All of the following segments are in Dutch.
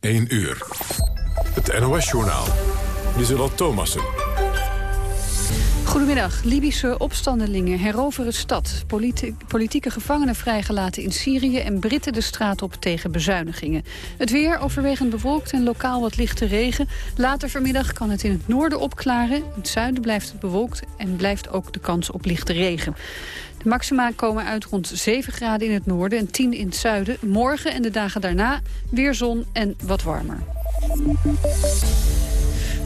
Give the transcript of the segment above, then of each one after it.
1 uur. Het NOS-journaal. Lieselot Thomassen. Goedemiddag. Libische opstandelingen heroveren stad. politieke gevangenen vrijgelaten in Syrië... en Britten de straat op tegen bezuinigingen. Het weer overwegend bewolkt en lokaal wat lichte regen. Later vanmiddag kan het in het noorden opklaren. In het zuiden blijft het bewolkt en blijft ook de kans op lichte regen. De maxima komen uit rond 7 graden in het noorden en 10 in het zuiden. Morgen en de dagen daarna weer zon en wat warmer.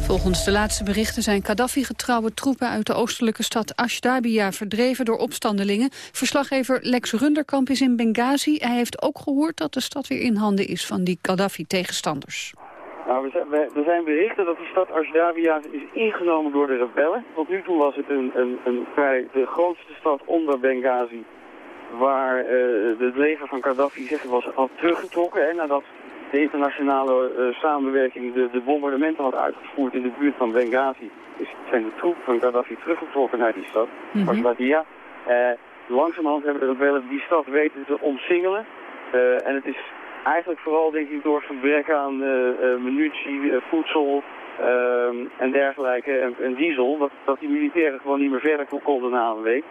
Volgens de laatste berichten zijn Gaddafi-getrouwe troepen uit de oostelijke stad Ashdabia verdreven door opstandelingen. Verslaggever Lex Runderkamp is in Benghazi. Hij heeft ook gehoord dat de stad weer in handen is van die Gaddafi-tegenstanders. Nou, er zijn berichten dat de stad Ashdabia is ingenomen door de rebellen. Tot nu toe was het een, een, een vrij de grootste stad onder Benghazi. Waar uh, het leger van Gaddafi zeg, was al teruggetrokken. Hè, nadat de internationale uh, samenwerking de, de, bombardementen had uitgevoerd in de buurt van Benghazi. Dus zijn de troepen van Gaddafi teruggetrokken naar die stad. Mm -hmm. uh, langzamerhand hebben de rebellen die stad weten te omsingelen. en het is Eigenlijk vooral denk ik door gebrek aan uh, munitie, uh, voedsel ehm, en dergelijke en, en, diesel, dat, dat die militairen gewoon niet meer verder konden na een week.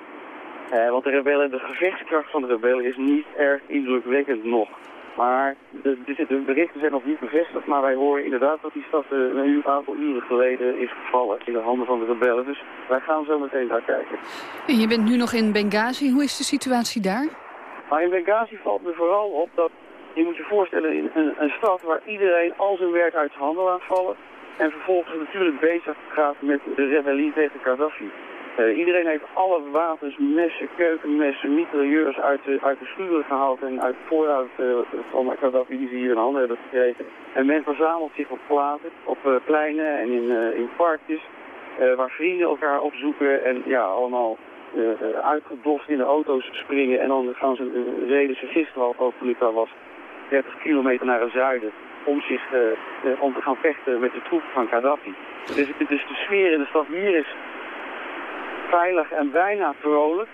want de rebellen, de gevechtskracht van de rebellen is niet erg indrukwekkend nog. Maar de, de, berichten zijn nog niet bevestigd, maar wij horen inderdaad dat die stad een aantal uren geleden is gevallen in de handen van de rebellen. Dus wij gaan zo meteen daar kijken. En je bent nu nog in Benghazi. Hoe is de situatie daar? Maar in Benghazi valt me vooral op dat je moet je voorstellen, in een, stad waar iedereen al zijn werk uit zijn handen laat vallen. En vervolgens natuurlijk bezig gaat met de rebellie tegen Gaddafi. Uh, iedereen heeft alle wapens, messen, keukenmessen, mitrailleurs uit de, uit de schuren gehaald en uit de vooruit uh, van Gaddafi die ze hier in handen hebben gekregen. En men verzamelt zich op plaatsen, op uh, pleinen en in, in parkjes, waar vrienden elkaar opzoeken en ja, allemaal uitgedost in de auto's springen. En dan gaan ze, reden ze gisteren al, ik daar was, 30 kilometer naar het zuiden om, zich, uh, om te gaan vechten met de troepen van Gaddafi. Dus, dus de sfeer in de stad hier is veilig en bijna vrolijk.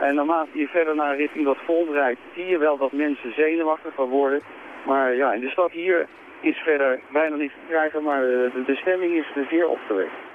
En naarmate je verder naar richting dat front rijdt, zie je wel dat mensen zenuwachtig van worden. Maar ja, in de stad hier is verder bijna niets te krijgen, maar de, de stemming is zeer opgewekt.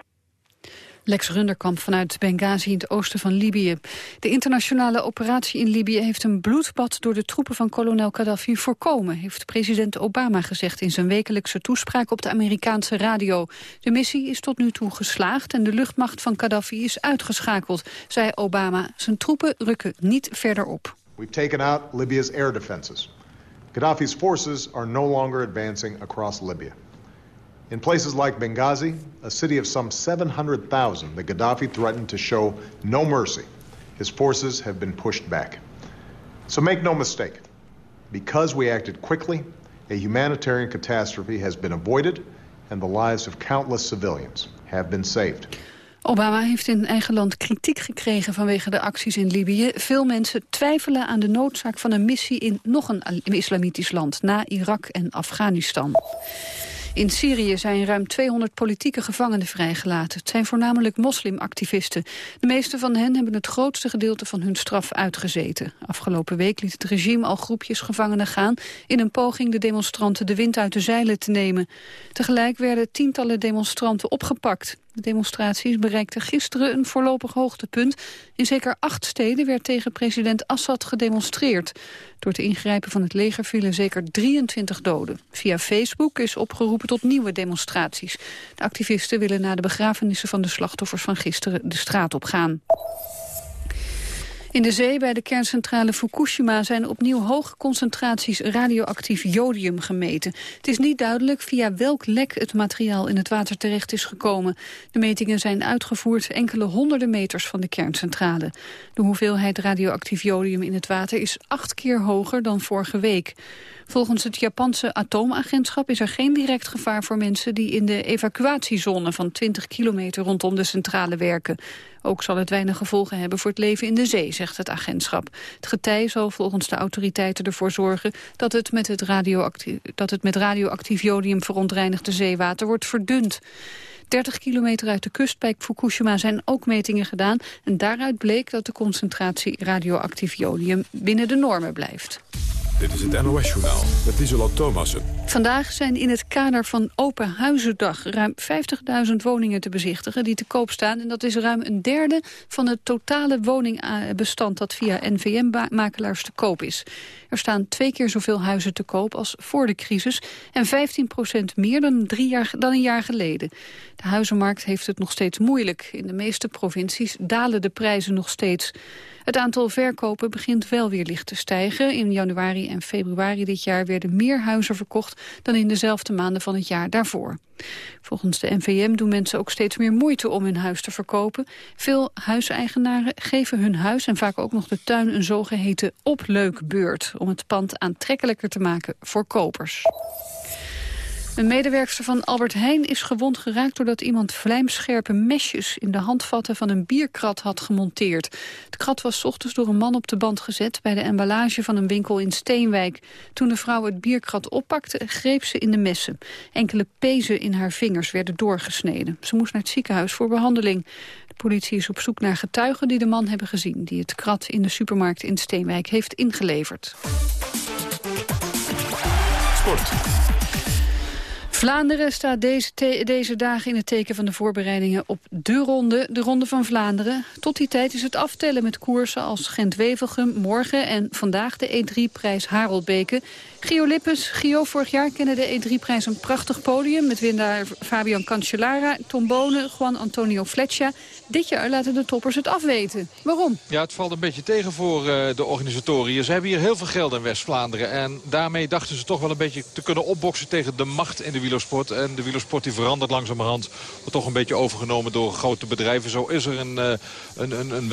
Lex Runderkamp vanuit Benghazi in het oosten van Libië. De internationale operatie in Libië heeft een bloedbad door de troepen van kolonel Gaddafi voorkomen, heeft president Obama gezegd in zijn wekelijkse toespraak op de Amerikaanse radio. De missie is tot nu toe geslaagd en de luchtmacht van Gaddafi is uitgeschakeld, zei Obama. Zijn troepen rukken niet verder op. We've taken out Libya's air defenses. Gaddafi's forces are no longer advancing across Libya. In places like Benghazi, a city of some 700,000 that Gaddafi threatened to show no mercy, his forces have been pushed back. So make no mistake, because we acted quickly, a humanitarian catastrophe has been avoided and the lives of countless civilians have been saved. Obama heeft in eigen land kritiek gekregen vanwege de acties in Libië. Veel mensen twijfelen aan de noodzaak van een missie in nog een islamitisch land, na Irak en Afghanistan. In Syrië zijn ruim 200 politieke gevangenen vrijgelaten. Het zijn voornamelijk moslimactivisten. De meeste van hen hebben het grootste gedeelte van hun straf uitgezeten. Afgelopen week liet het regime al groepjes gevangenen gaan... in een poging de demonstranten de wind uit de zeilen te nemen. Tegelijk werden tientallen demonstranten opgepakt. De demonstraties bereikten gisteren een voorlopig hoogtepunt. In zeker acht steden werd tegen president Assad gedemonstreerd. Door het ingrijpen van het leger vielen zeker 23 doden. Via Facebook is opgeroepen tot nieuwe demonstraties. De activisten willen na de begrafenissen van de slachtoffers van gisteren de straat op gaan. In de zee bij de kerncentrale Fukushima zijn opnieuw hoge concentraties radioactief jodium gemeten. Het is niet duidelijk via welk lek het materiaal in het water terecht is gekomen. De metingen zijn uitgevoerd enkele honderden meters van de kerncentrale. De hoeveelheid radioactief jodium in het water is acht keer hoger dan vorige week. Volgens het Japanse atoomagentschap is er geen direct gevaar voor mensen die in de evacuatiezone van 20 kilometer rondom de centrale werken. Ook zal het weinig gevolgen hebben voor het leven in de zee, zegt het agentschap. Het getij zal volgens de autoriteiten ervoor zorgen dat het met, het radioactief, dat het met radioactief jodium verontreinigde zeewater wordt verdund. 30 kilometer uit de kust bij Fukushima zijn ook metingen gedaan. En daaruit bleek dat de concentratie radioactief jodium binnen de normen blijft. Dit is het NOS-journaal met Lieselot Thomassen. Vandaag zijn in het kader van Open Huizendag ruim 50.000 woningen te bezichtigen die te koop staan. En dat is ruim een derde van het totale woningbestand dat via NVM-makelaars te koop is. Er staan twee keer zoveel huizen te koop als voor de crisis en 15% meer dan, drie jaar, dan een jaar geleden. De huizenmarkt heeft het nog steeds moeilijk. In de meeste provincies dalen de prijzen nog steeds. Het aantal verkopen begint wel weer licht te stijgen. In januari en februari dit jaar werden meer huizen verkocht... dan in dezelfde maanden van het jaar daarvoor. Volgens de NVM doen mensen ook steeds meer moeite om hun huis te verkopen. Veel huiseigenaren geven hun huis en vaak ook nog de tuin... een zogeheten opleukbeurt om het pand aantrekkelijker te maken voor kopers. Een medewerkster van Albert Heijn is gewond geraakt... doordat iemand vlijmscherpe mesjes in de handvatten van een bierkrat had gemonteerd. Het krat was ochtends door een man op de band gezet... bij de emballage van een winkel in Steenwijk. Toen de vrouw het bierkrat oppakte, greep ze in de messen. Enkele pezen in haar vingers werden doorgesneden. Ze moest naar het ziekenhuis voor behandeling. De politie is op zoek naar getuigen die de man hebben gezien... die het krat in de supermarkt in Steenwijk heeft ingeleverd. Sport. Vlaanderen staat deze, deze dagen in het teken van de voorbereidingen op de ronde, de Ronde van Vlaanderen. Tot die tijd is het aftellen met koersen als Gent-Wevelgem morgen en vandaag de E3-prijs Harelbeke. Gio Lippes, Gio, vorig jaar kende de E3-prijs een prachtig podium... met winnaar Fabian Cancellara, Tom Bonen, Juan Antonio Fletcher. Dit jaar laten de toppers het afweten. Waarom? Ja, het valt een beetje tegen voor uh, de organisatoren. Ze hebben hier heel veel geld in West-Vlaanderen. En daarmee dachten ze toch wel een beetje te kunnen opboksen tegen de macht in de wielersport. En de wielersport die verandert langzamerhand. Wordt toch een beetje overgenomen door grote bedrijven. Zo is er een, uh, een, een, een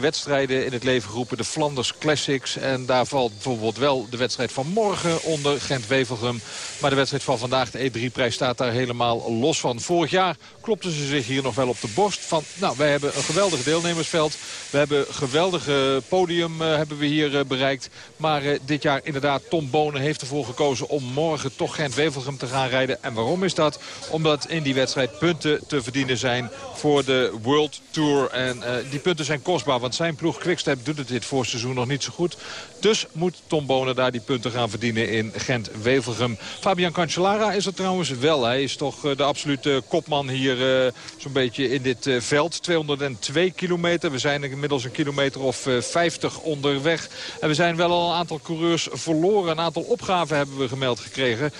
wedstrijden in het leven geroepen. De Flanders Classics. En daar valt bijvoorbeeld wel de wedstrijd van morgen onder Gent-Wevelgem. Maar de wedstrijd van vandaag, de E3-prijs, staat daar helemaal los van. Vorig jaar klopten ze zich hier nog wel op de borst van... nou, wij hebben een geweldig deelnemersveld. We hebben een geweldige podium uh, hebben we hier uh, bereikt. Maar uh, dit jaar inderdaad, Tom Bonen heeft ervoor gekozen om morgen toch Gent-Wevelgem te gaan rijden. En waarom is dat? Omdat in die wedstrijd punten te verdienen zijn voor de World Tour. En die punten zijn kostbaar, want zijn ploeg Quickstep doet het dit voorseizoen nog niet zo goed. Dus moet Tom Bonen daar die punten gaan verdienen in Gent-Wevelgem. Fabian Cancellara is er trouwens wel. Hij is toch de absolute kopman hier uh, zo'n beetje in dit uh, veld. 202 kilometer. We zijn inmiddels een kilometer of uh, 50 onderweg. En we zijn wel al een aantal coureurs verloren. Een aantal opgaven hebben we gemeld gekregen.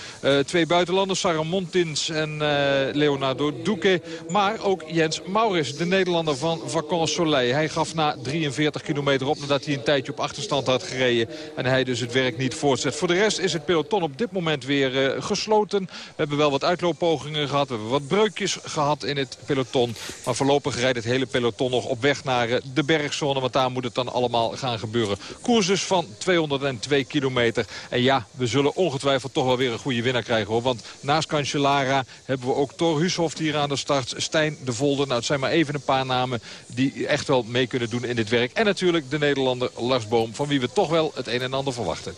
Twee buitenlanders, Sarah Montins en Leonardo Duque. Maar ook Jens Maurits, de Nederlander van Vacances Soleil. Hij gaf na 43 kilometer op nadat hij een tijdje op achterstand had gereden. En hij dus het werk niet voortzet. Voor de rest is het peloton op dit moment weer gesloten. We hebben wel wat uitlooppogingen gehad. We hebben wat breukjes gehad in het peloton. Maar voorlopig rijdt het hele peloton nog op weg naar de bergzone. Want daar moet het dan allemaal gaan gebeuren. Koers dus van 202 kilometer. En ja, we zullen ongetwijfeld toch wel weer een goede winnaar krijgen. hoor. Want naast Cancellara hebben we ook Thor Hushoft hier aan de start. Stijn de Volder. Nou, het zijn maar even een paar namen die echt wel mee kunnen doen in dit werk. En natuurlijk de Nederlander Lars Boom. Van wie we toch wel het een en ander verwachten.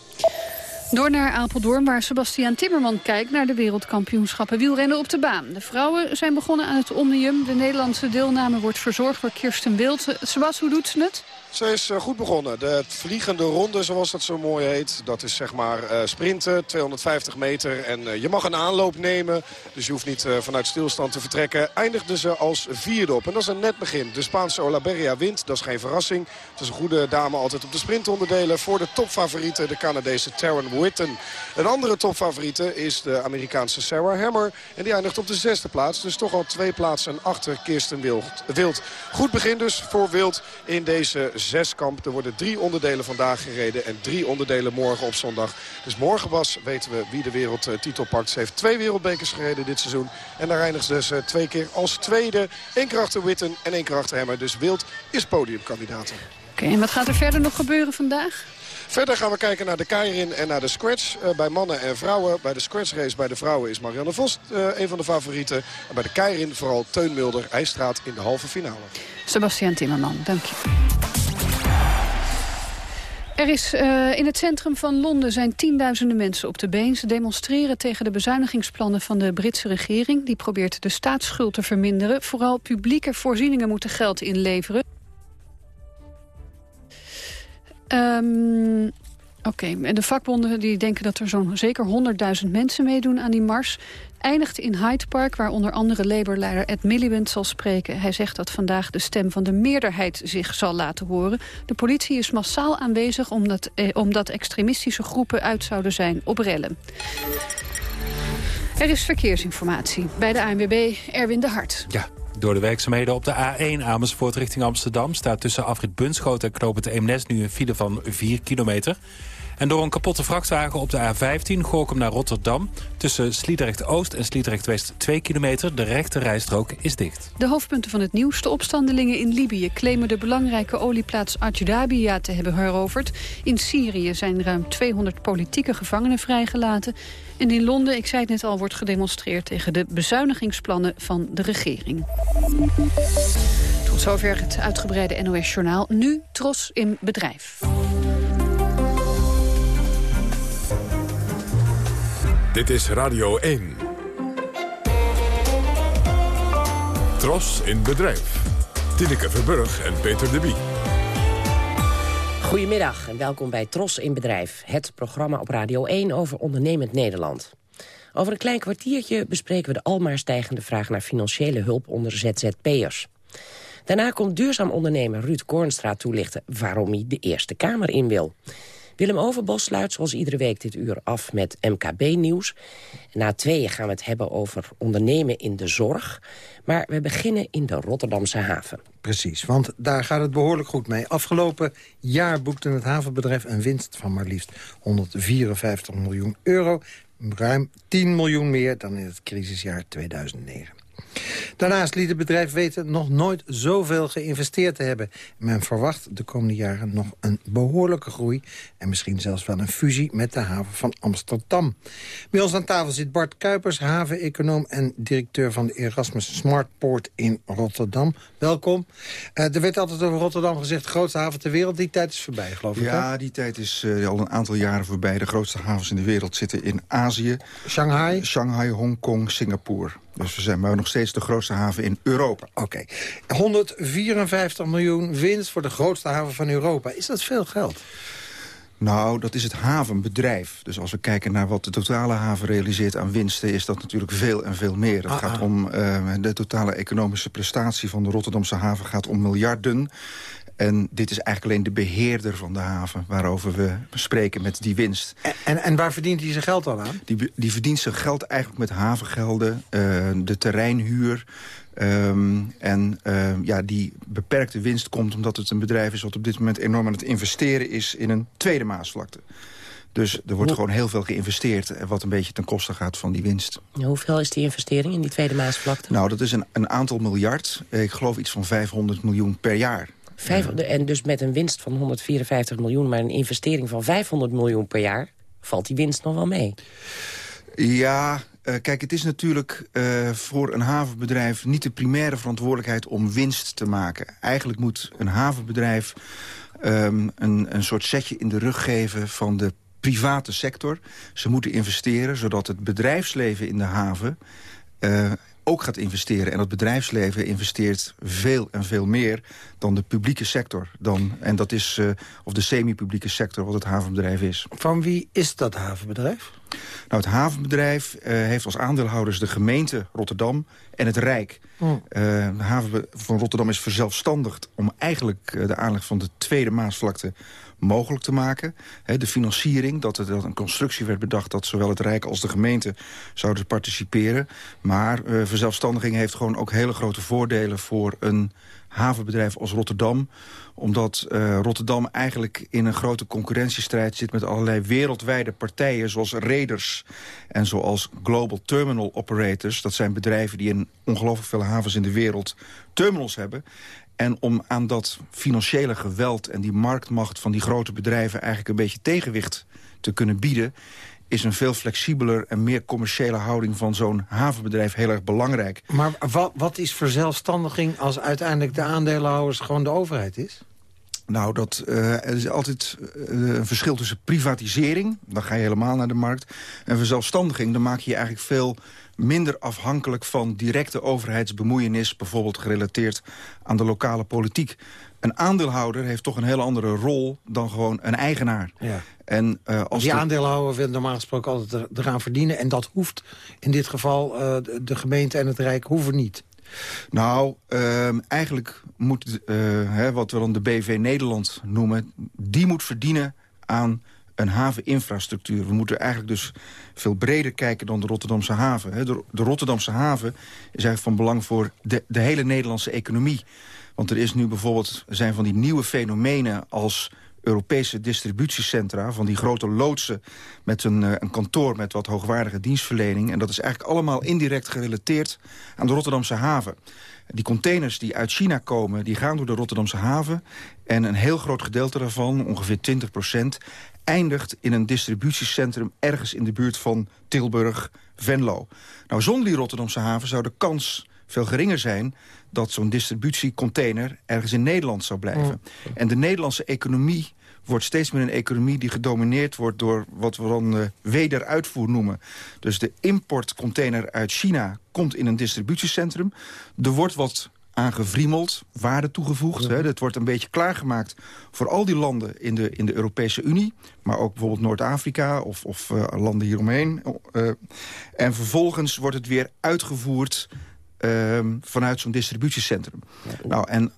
Door naar Apeldoorn, waar Sebastiaan Timmerman kijkt naar de wereldkampioenschappen wielrennen op de baan. De vrouwen zijn begonnen aan het Omnium. De Nederlandse deelname wordt verzorgd door Kirsten Wild. Sebas, hoe doet ze het? Ze is eh, goed begonnen. De vliegende ronde, zoals dat zo mooi heet. Dat is zeg maar uh, sprinten, 250 meter. En uh, je mag een aanloop nemen. Dus je hoeft niet vanuit stilstand te vertrekken. Eindigde ze als vierde op. En dat is een net begin. De Spaanse Olaberria wint. Dat is geen verrassing. Het is een goede dame altijd op de sprintonderdelen. Voor de topfavoriete, de Canadese Taryn Witten. Een andere topfavoriete is de Amerikaanse Sarah Hammer. En die eindigt op de zesde plaats. Dus toch al twee plaatsen achter Kirsten Wild. Goed begin dus voor Wild in deze zeskamp. Er worden drie onderdelen vandaag gereden en drie onderdelen morgen op zondag. Dus morgen was weten we wie de wereldtitel pakt. Ze heeft twee wereldbekers gereden dit seizoen. En daar eindigt ze dus eh, twee keer als tweede. Eén keer achter Witten en één keer achter Hemmer. Dus Wild is podiumkandidaat. Oké, en wat gaat er verder nog gebeuren vandaag? Verder gaan we kijken naar de Keirin en naar de Scratch. Uh, bij mannen en vrouwen. Bij de Scratch race bij de vrouwen is Marianne Vos uh, een van de favorieten. En bij de Keirin vooral Teun Mulder. Hij in de halve finale. Sebastian Timmerman, dank je. Er is uh, in het centrum van Londen zijn tienduizenden mensen op de been. Ze demonstreren tegen de bezuinigingsplannen van de Britse regering. Die probeert de staatsschuld te verminderen. Vooral publieke voorzieningen moeten geld inleveren. Um, Oké, en de vakbonden die denken dat er zo'n zeker 100.000 mensen meedoen aan die mars eindigt in Hyde Park... waar onder andere Labour-leider Ed Miliband zal spreken. Hij zegt dat vandaag de stem van de meerderheid zich zal laten horen. De politie is massaal aanwezig omdat, eh, omdat extremistische groepen uit zouden zijn op rellen. Er is verkeersinformatie bij de ANWB Erwin de Hart. Ja, door de werkzaamheden op de A1 Amersfoort richting Amsterdam... staat tussen afrit Bunschoten en Knopen de Eemnes nu een file van 4 kilometer. En door een kapotte vrachtwagen op de A15 Gorkum naar Rotterdam... tussen Sliedrecht-Oost en Sliedrecht-West 2 kilometer. De rechte rijstrook is dicht. De hoofdpunten van het nieuws. De opstandelingen in Libië claimen de belangrijke olieplaats Ajdabia te hebben heroverd. In Syrië zijn ruim 200 politieke gevangenen vrijgelaten. En in Londen, ik zei het net al, wordt gedemonstreerd tegen de bezuinigingsplannen van de regering. Tot zover het uitgebreide NOS-journaal. Nu Tros in bedrijf. Dit is Radio 1. Tros in bedrijf. Tineke Verburg en Peter de Bie. Goedemiddag en welkom bij Tros in Bedrijf. Het programma op Radio 1 over ondernemend Nederland. Over een klein kwartiertje bespreken we de almaar stijgende vraag... naar financiële hulp onder ZZP'ers. Daarna komt duurzaam ondernemer Ruud Kornstra toelichten... waarom hij de Eerste Kamer in wil. Willem Overbos sluit zoals iedere week dit uur af met MKB-nieuws. Na tweeën gaan we het hebben over ondernemen in de zorg. Maar we beginnen in de Rotterdamse haven. Precies, want daar gaat het behoorlijk goed mee. Afgelopen jaar boekte het havenbedrijf een winst van maar liefst 154 miljoen euro. Ruim 10 miljoen meer dan in het crisisjaar 2009. Daarnaast liet het bedrijf weten nog nooit zoveel geïnvesteerd te hebben. Men verwacht de komende jaren nog een behoorlijke groei... en misschien zelfs wel een fusie met de haven van Amsterdam. Bij ons aan tafel zit Bart Kuipers, haveneconoom... en directeur van de Erasmus Smartport in Rotterdam. Welkom. Uh, er werd altijd over Rotterdam gezegd, de grootste haven ter wereld. Die tijd is voorbij, geloof ik. Ja, die tijd is uh, al een aantal jaren voorbij. De grootste havens in de wereld zitten in Azië. Shanghai? Shanghai, Hongkong, Singapore. Dus we zijn maar nog steeds de grootste haven in Europa. Oké. 154 miljoen winst voor de grootste haven van Europa. Is dat veel geld? Nou, dat is het havenbedrijf. Dus als we kijken naar wat de totale haven realiseert aan winsten... is dat natuurlijk veel en veel meer. Het Ah, gaat ah. om uh, de totale economische prestatie van de Rotterdamse haven... gaat om miljarden. En dit is eigenlijk alleen de beheerder van de haven... waarover we spreken met die winst. En, en, en waar verdient hij zijn geld dan aan? Die, die verdient zijn geld eigenlijk met havengelden, uh, de terreinhuur... Um, en uh, ja, die beperkte winst komt omdat het een bedrijf is... wat op dit moment enorm aan het investeren is in een tweede Maasvlakte. Dus er wordt gewoon heel veel geïnvesteerd... wat een beetje ten koste gaat van die winst. Hoeveel is die investering in die tweede Maasvlakte? Nou, dat is een, een aantal miljard. Ik geloof iets van 500 miljoen per jaar. Vijf, en dus met een winst van 154 miljoen... maar een investering van 500 miljoen per jaar... valt die winst nog wel mee? Ja, uh, kijk, het is natuurlijk uh, voor een havenbedrijf... niet de primaire verantwoordelijkheid om winst te maken. Eigenlijk moet een havenbedrijf um, een, een soort setje in de rug geven... van de private sector. Ze moeten investeren, zodat het bedrijfsleven in de haven... Uh, ook gaat investeren. En dat bedrijfsleven investeert veel en veel meer dan de publieke sector. Dan, en dat is, uh, of de semi-publieke sector, wat het havenbedrijf is. Van wie is dat havenbedrijf? Nou, het havenbedrijf uh, heeft als aandeelhouders de gemeente Rotterdam en het Rijk. Hmm. Uh, de haven van Rotterdam is verzelfstandigd om eigenlijk de aanleg van de tweede Maasvlakte mogelijk te maken. De financiering, dat er een constructie werd bedacht... dat zowel het Rijk als de gemeente zouden participeren. Maar uh, verzelfstandiging heeft gewoon ook hele grote voordelen... voor een havenbedrijf als Rotterdam omdat uh, Rotterdam eigenlijk in een grote concurrentiestrijd zit... met allerlei wereldwijde partijen zoals reders en zoals Global Terminal Operators. Dat zijn bedrijven die in ongelooflijk veel havens in de wereld terminals hebben. En om aan dat financiële geweld en die marktmacht van die grote bedrijven... eigenlijk een beetje tegenwicht te kunnen bieden is een veel flexibeler en meer commerciële houding van zo'n havenbedrijf heel erg belangrijk. Maar wat, wat is verzelfstandiging als uiteindelijk de aandeelhouders gewoon de overheid is? Nou, dat, uh, er is altijd uh, een verschil tussen privatisering... dan ga je helemaal naar de markt... en verzelfstandiging, dan maak je je eigenlijk veel minder afhankelijk van directe overheidsbemoeienis... bijvoorbeeld gerelateerd aan de lokale politiek. Een aandeelhouder heeft toch een hele andere rol dan gewoon een eigenaar. Ja. En, uh, als die aandeelhouder wil normaal gesproken altijd eraan verdienen... en dat hoeft in dit geval de gemeente en het Rijk hoeven niet. Nou, uh, eigenlijk moet uh, hè, wat we dan de BV Nederland noemen... die moet verdienen aan een haveninfrastructuur. We moeten eigenlijk dus veel breder kijken dan de Rotterdamse haven. De, Rotterdamse haven is eigenlijk van belang voor de, hele Nederlandse economie. Want er is nu bijvoorbeeld, zijn van die nieuwe fenomenen als Europese distributiecentra... van die grote loodsen met een, uh, een, kantoor met wat hoogwaardige dienstverlening. En dat is eigenlijk allemaal indirect gerelateerd aan de Rotterdamse haven. Die containers die uit China komen, die gaan door de Rotterdamse haven. En een heel groot gedeelte daarvan, ongeveer 20 procent... eindigt in een distributiecentrum ergens in de buurt van Tilburg, Venlo. Nou, zonder die Rotterdamse haven zou de kans veel geringer zijn dat zo'n distributiecontainer ergens in Nederland zou blijven. En de Nederlandse economie wordt steeds meer een economie die gedomineerd wordt door wat we dan uh, wederuitvoer noemen. Dus de importcontainer uit China komt in een distributiecentrum. Er wordt wat aangevriemeld, waarde toegevoegd. Ja. Hè. Het wordt een beetje klaargemaakt voor al die landen in de, in de Europese Unie. Maar ook bijvoorbeeld Noord-Afrika of, of uh, landen hieromheen. Uh, en vervolgens wordt het weer uitgevoerd um, vanuit zo'n distributiecentrum. Nou, en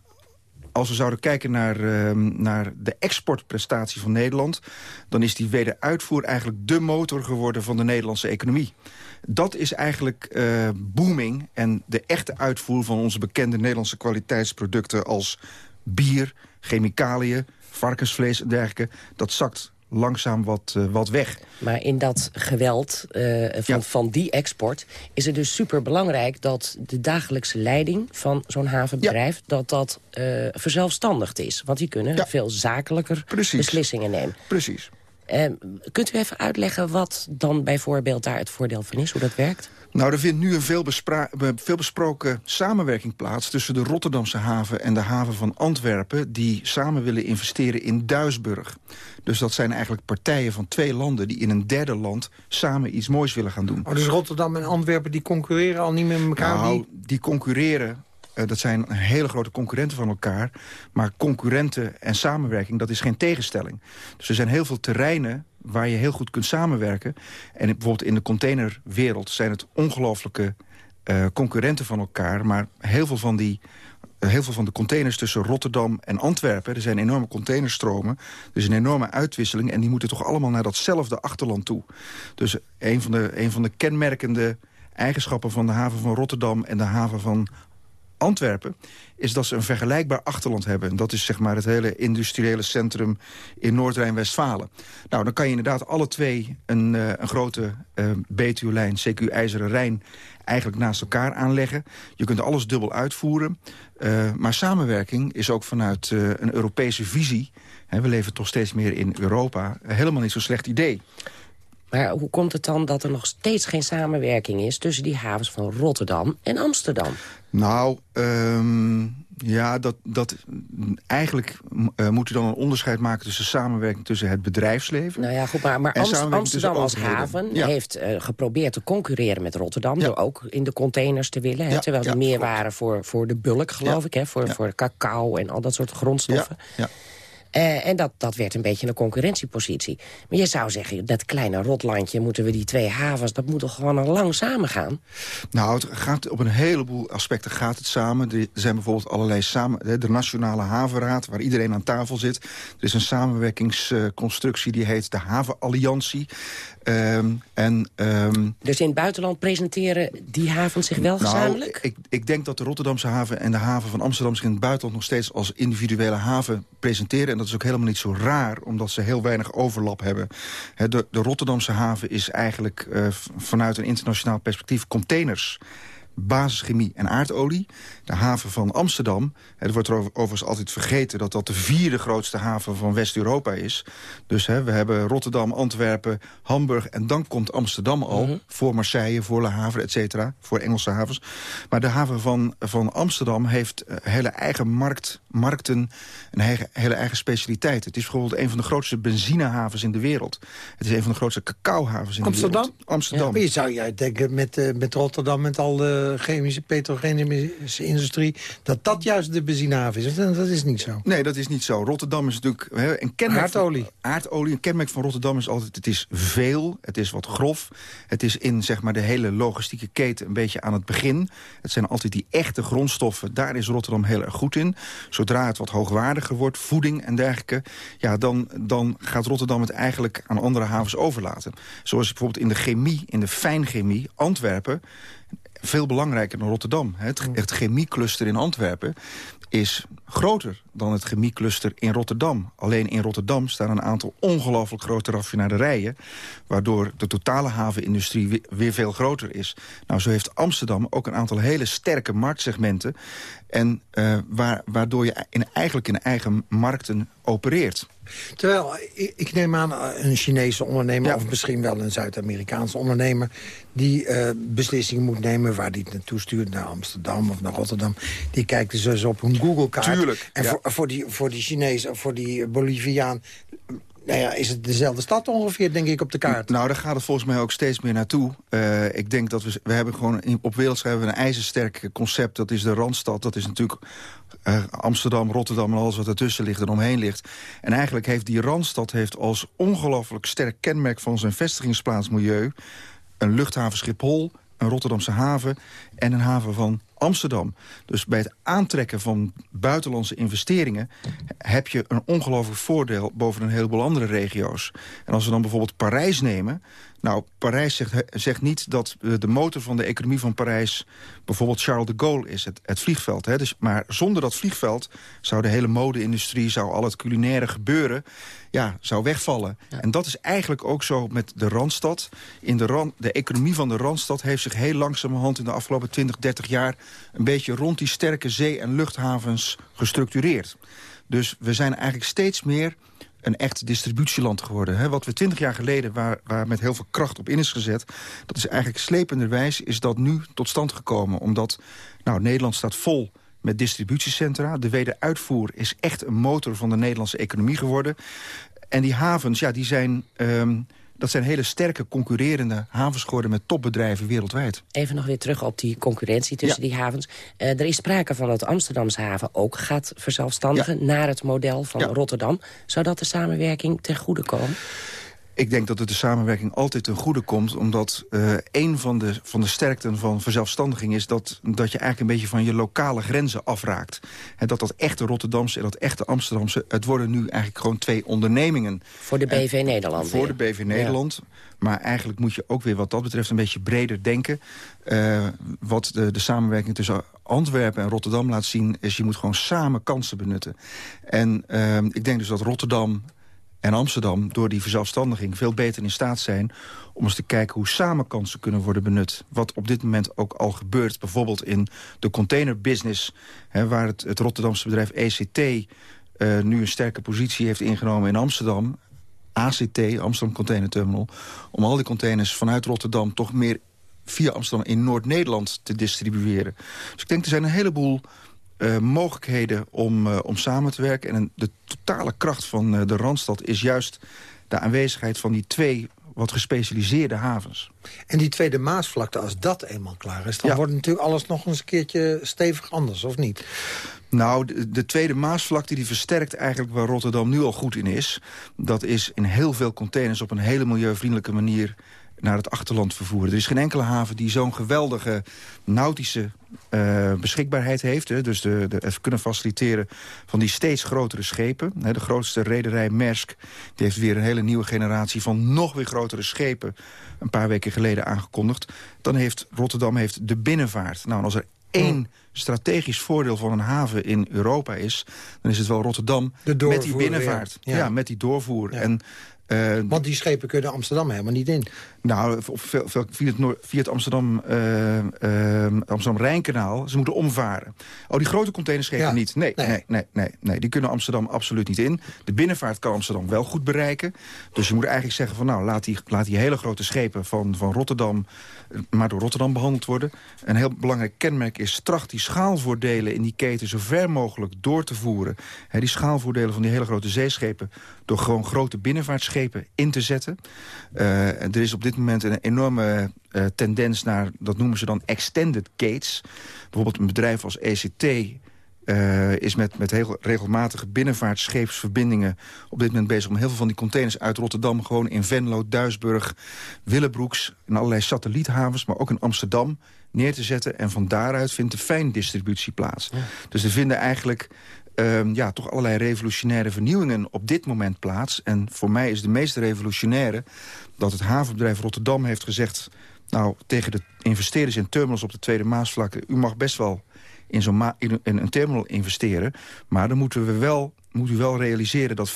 als we zouden kijken naar, uh, naar de exportprestatie van Nederland... dan is die wederuitvoer eigenlijk de motor geworden van de Nederlandse economie. Dat is eigenlijk uh, booming en de echte uitvoer van onze bekende Nederlandse kwaliteitsproducten... als bier, chemicaliën, varkensvlees en dergelijke. Dat zakt langzaam wat, uh, wat weg. Maar in dat geweld uh, van, ja. van die export is het dus super belangrijk dat de dagelijkse leiding van zo'n havenbedrijf... Ja. dat dat uh, verzelfstandigd is. Want die kunnen ja. veel zakelijker Precies. beslissingen nemen. Precies. Kunt u even uitleggen wat dan bijvoorbeeld daar het voordeel van is, hoe dat werkt? Nou, er vindt nu een veel, veel, besproken samenwerking plaats... tussen de Rotterdamse haven en de haven van Antwerpen... die samen willen investeren in Duisburg. Dus dat zijn eigenlijk partijen van twee landen... die in een derde land samen iets moois willen gaan doen. Oh, dus Rotterdam en Antwerpen die concurreren al niet meer met elkaar? Nou, die, die concurreren dat zijn hele grote concurrenten van elkaar. Maar concurrenten en samenwerking, dat is geen tegenstelling. Dus er zijn heel veel terreinen waar je heel goed kunt samenwerken. En bijvoorbeeld in de containerwereld zijn het ongelooflijke uh, concurrenten van elkaar. Maar heel veel van die uh, heel veel van de containers tussen Rotterdam en Antwerpen... er zijn enorme containerstromen, dus een enorme uitwisseling... en die moeten toch allemaal naar datzelfde achterland toe. Dus een van de, een van de kenmerkende eigenschappen van de haven van Rotterdam... en de haven van Antwerpen is dat ze een vergelijkbaar achterland hebben. En dat is zeg maar het hele industriële centrum in Noord-Rijn-Westfalen. Nou, dan kan je inderdaad alle twee een, uh, een grote uh, Betuwe-lijn, CQ IJzeren Rijn... eigenlijk naast elkaar aanleggen. Je kunt alles dubbel uitvoeren. Uh, maar samenwerking is ook vanuit een Europese visie... Hè, we leven toch steeds meer in Europa, helemaal niet zo'n slecht idee. Maar hoe komt het dan dat er nog steeds geen samenwerking is... tussen die havens van Rotterdam en Amsterdam? Nou, um, ja, dat, dat, eigenlijk uh, moet u dan een onderscheid maken... tussen samenwerking tussen het bedrijfsleven... Nou ja, goed, maar, maar Amst Amsterdam als haven ja. heeft uh, geprobeerd te concurreren met Rotterdam... Ja. door ook in de containers te willen. Hè, ja, terwijl er meer waren voor, voor de bulk, geloof ik. Hè, voor, voor cacao en al dat soort grondstoffen. Ja. Uh, en dat, dat werd een beetje een concurrentiepositie. Maar je zou zeggen, dat kleine rotlandje, moeten we die twee havens... dat moet toch gewoon al lang samen gaan? Nou, het gaat op een heleboel aspecten gaat het samen. Er zijn bijvoorbeeld allerlei samen... De Nationale Havenraad, waar iedereen aan tafel zit. Er is een samenwerkingsconstructie, die heet de Havenalliantie. Um, en, um, dus in het buitenland presenteren die havens zich wel nou, gezamenlijk? Ik, ik denk dat de Rotterdamse haven en de haven van Amsterdam... zich in het buitenland nog steeds als individuele haven presenteren. En dat is ook helemaal niet zo raar, omdat ze heel weinig overlap hebben. He, de, de, Rotterdamse haven is eigenlijk uh, vanuit een internationaal perspectief containers basischemie en aardolie. De haven van Amsterdam, het wordt er overigens altijd vergeten... dat dat de vierde grootste haven van West-Europa is. Dus hè, we hebben Rotterdam, Antwerpen, Hamburg... en dan komt Amsterdam al, mhm. voor Marseille, voor Le Havre, et cetera... voor Engelse havens. Maar de haven van, van Amsterdam heeft uh, hele eigen markt, markten... een hele, hele eigen specialiteit. Het is bijvoorbeeld een van de grootste benzinehavens in de wereld. Het is een van de grootste cacaohavens in Amsterdam? de wereld. Amsterdam? Ja, je zou jij denken met, uh, met Rotterdam, met al de chemische, petrochemische industrie... dat dat juist de benzinehaven is. Dat is niet zo. Nee, dat is niet zo. Rotterdam is natuurlijk hè, een kenmerk Aardolie. Van, aardolie. Een kenmerk van Rotterdam is altijd... het is veel, het is wat grof. Het is in zeg maar, de hele logistieke keten een beetje aan het begin. Het zijn altijd die echte grondstoffen. Daar is Rotterdam heel erg goed in. Zodra het wat hoogwaardiger wordt, voeding en dergelijke... ja, dan, dan gaat Rotterdam het eigenlijk aan andere havens overlaten. Zoals bijvoorbeeld in de chemie, in de fijnchemie, Antwerpen veel belangrijker dan Rotterdam. Het, het chemiecluster in Antwerpen is groter dan het chemiecluster in Rotterdam. Alleen in Rotterdam staan een aantal ongelooflijk grote raffinaderijen... waardoor de totale havenindustrie weer veel groter is. Nou, zo heeft Amsterdam ook een aantal hele sterke marktsegmenten... En uh, waar, waardoor je in, eigenlijk in eigen markten opereert. Terwijl, ik, neem aan eh, een Chinese ondernemer... of misschien wel een Zuid-Amerikaanse ondernemer... die uh, beslissingen moet nemen waar die het naartoe stuurt... naar Amsterdam of naar Rotterdam. Die kijkt dus eens op een Google-kaart. Tuurlijk. En voor, voor, die, voor die Chinees of voor die Boliviaan nou ja, is het dezelfde stad ongeveer, denk ik, op de kaart? Nou, daar gaat het volgens mij ook steeds meer naartoe. Uh, ik denk dat we, we hebben gewoon op wereldschaal hebben we een ijzersterk concept. Dat is de Randstad. Dat is natuurlijk uh, Amsterdam, Rotterdam en alles wat ertussen ligt en omheen ligt. En eigenlijk heeft die Randstad heeft als ongelooflijk sterk kenmerk van zijn vestigingsplaatsmilieu... een luchthaven Schiphol, een Rotterdamse haven en een haven van Amsterdam. Dus bij het aantrekken van buitenlandse investeringen... heb je een ongelooflijk voordeel boven een heleboel andere regio's. En als we dan bijvoorbeeld Parijs nemen... Nou, Parijs zegt, zegt niet dat eh, de motor van de economie van Parijs... bijvoorbeeld Charles de Gaulle is, het, het vliegveld. Hè? Dus, maar zonder dat vliegveld zou de hele mode-industrie... zou al het culinaire gebeuren, ja, zou wegvallen. En dat is eigenlijk ook zo met de Randstad. In de, de economie van de Randstad heeft zich heel langzamerhand... in de afgelopen 20, 30 jaar... een beetje rond die sterke zee- en luchthavens gestructureerd. Dus we zijn eigenlijk steeds meer een echt distributieland geworden. Hè? Wat we twintig jaar geleden, waar, waar met heel veel kracht op in is gezet... dat is eigenlijk slependerwijs is dat nu tot stand gekomen. Omdat nou, Nederland staat vol met distributiecentra. De wederuitvoer is echt een motor van de Nederlandse economie geworden. En die havens, ja, die zijn... Um, dat zijn hele sterke concurrerende havens geworden met topbedrijven wereldwijd. Even nog weer terug op die concurrentie tussen die havens. Uh, er is sprake van dat Amsterdamse haven ook gaat verzelfstandigen... naar het model van Rotterdam. Zou dat de samenwerking ten goede komen? Ik denk dat het de samenwerking altijd ten goede komt... omdat uh, een van de, van de sterkten van verzelfstandiging is... Dat, dat je eigenlijk een beetje van je lokale grenzen afraakt. En dat dat echte Rotterdamse en dat echte Amsterdamse... het worden nu eigenlijk gewoon twee ondernemingen. Voor de BV Nederland. Voor de BV Nederland. Maar eigenlijk moet je ook weer wat dat betreft een beetje breder denken. Uh, wat de, de samenwerking tussen Antwerpen en Rotterdam laat zien... is je moet gewoon samen kansen benutten. En uh, ik denk dus dat Rotterdam en Amsterdam door die verzelfstandiging veel beter in staat zijn... om eens te kijken hoe samenkansen kunnen worden benut. Wat op dit moment ook al gebeurt, bijvoorbeeld in de containerbusiness... Hè, waar het, het Rotterdamse bedrijf ECT uh, nu een sterke positie heeft ingenomen in Amsterdam... ACT, Amsterdam Container Terminal... om al die containers vanuit Rotterdam toch meer via Amsterdam in Noord-Nederland te distribueren. Dus ik denk er zijn een heleboel uh, mogelijkheden om, uh, om samen te werken. En de totale kracht van uh, de Randstad is juist de aanwezigheid van die twee wat gespecialiseerde havens. En die tweede Maasvlakte, als dat eenmaal klaar is... dan wordt natuurlijk alles nog eens een keertje stevig anders, of niet? Nou, de, de, tweede Maasvlakte die versterkt eigenlijk waar Rotterdam nu al goed in is. Dat is in heel veel containers op een hele milieuvriendelijke manier naar het achterland vervoeren. Er is geen enkele haven die zo'n geweldige nautische uh, beschikbaarheid heeft. Hè. Dus de, de, het kunnen faciliteren van die steeds grotere schepen. Hè. De grootste rederij Maersk die heeft weer een hele nieuwe generatie... van nog weer grotere schepen een paar weken geleden aangekondigd. Dan heeft Rotterdam heeft de binnenvaart. Nou, als er één strategisch voordeel van een haven in Europa is... dan is het wel Rotterdam met die binnenvaart. Ja. met die doorvoer. En Uh, Want die schepen kunnen Amsterdam helemaal niet in. Nou, via, het, via het Amsterdam, uh, uh, Amsterdam-Rijnkanaal, ze moeten omvaren. Oh, die grote containerschepen niet. Nee, nee, nee. Nee, nee, nee, die kunnen Amsterdam absoluut niet in. De binnenvaart kan Amsterdam wel goed bereiken. Dus je moet eigenlijk zeggen van nou, laat die, laat die hele grote schepen van, van Rotterdam maar door Rotterdam behandeld worden. Een heel belangrijk kenmerk is tracht die schaalvoordelen in die keten zo ver mogelijk door te voeren. die schaalvoordelen van die hele grote zeeschepen door gewoon grote binnenvaartschepen in te zetten. Uh, er is op dit moment een enorme uh, tendens naar, dat noemen ze dan extended gates. Bijvoorbeeld een bedrijf als ECT uh, is met, met heel regelmatige binnenvaartscheepsverbindingen... op dit moment bezig om heel veel van die containers uit Rotterdam... gewoon in Venlo, Duisburg, Willebroeks... en allerlei satelliethavens, maar ook in Amsterdam neer te zetten. En van daaruit vindt de fijndistributie plaats. Dus er vinden eigenlijk um, ja, toch allerlei revolutionaire vernieuwingen op dit moment plaats. En voor mij is de meest revolutionaire dat het havenbedrijf Rotterdam heeft gezegd... nou, tegen de investeerders in terminals op de Tweede Maasvlakte... u mag best wel in, zo'n in een terminal investeren. Maar dan moeten we wel, moet u wel realiseren dat 45%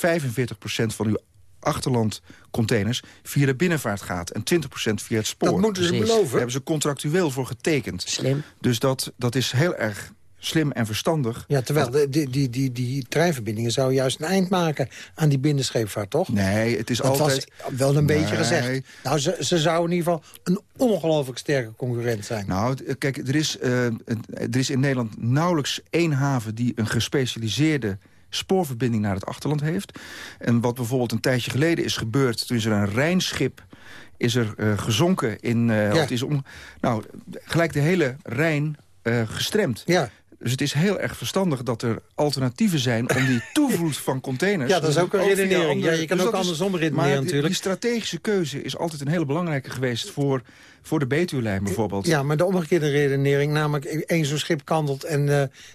van uw achterlandcontainers via de binnenvaart gaat. En 20% via het spoor. Dat moeten ze beloven. Daar hebben ze contractueel voor getekend. Slim. Dus dat, dat is heel erg slim en verstandig. Ja, terwijl de, die, die, die, die treinverbindingen zou juist een eind maken aan die binnenscheepvaart, toch? Nee, het is dat altijd... was wel een beetje gezegd. Nou, ze, ze zouden in ieder geval een ongelooflijk sterke concurrent zijn. Nou, kijk, er is, uh, er is in Nederland nauwelijks één haven die een gespecialiseerde spoorverbinding naar het achterland heeft. En wat bijvoorbeeld een tijdje geleden is gebeurd... toen is er een Rijnschip is er uh, gezonken in... Uh, ja. is om, nou, gelijk de hele Rijn uh, gestremd. Ja. Dus het is heel erg verstandig dat er alternatieven zijn... om die toevloed van containers... Ja, dat is ook een redenering. Ja, je kan dus ook andersom redeneren maar natuurlijk. die strategische keuze is altijd een hele belangrijke geweest... voor voor de Betuwlijn bijvoorbeeld. Ja, maar de omgekeerde redenering, namelijk één zo'n schip kandelt... en uh,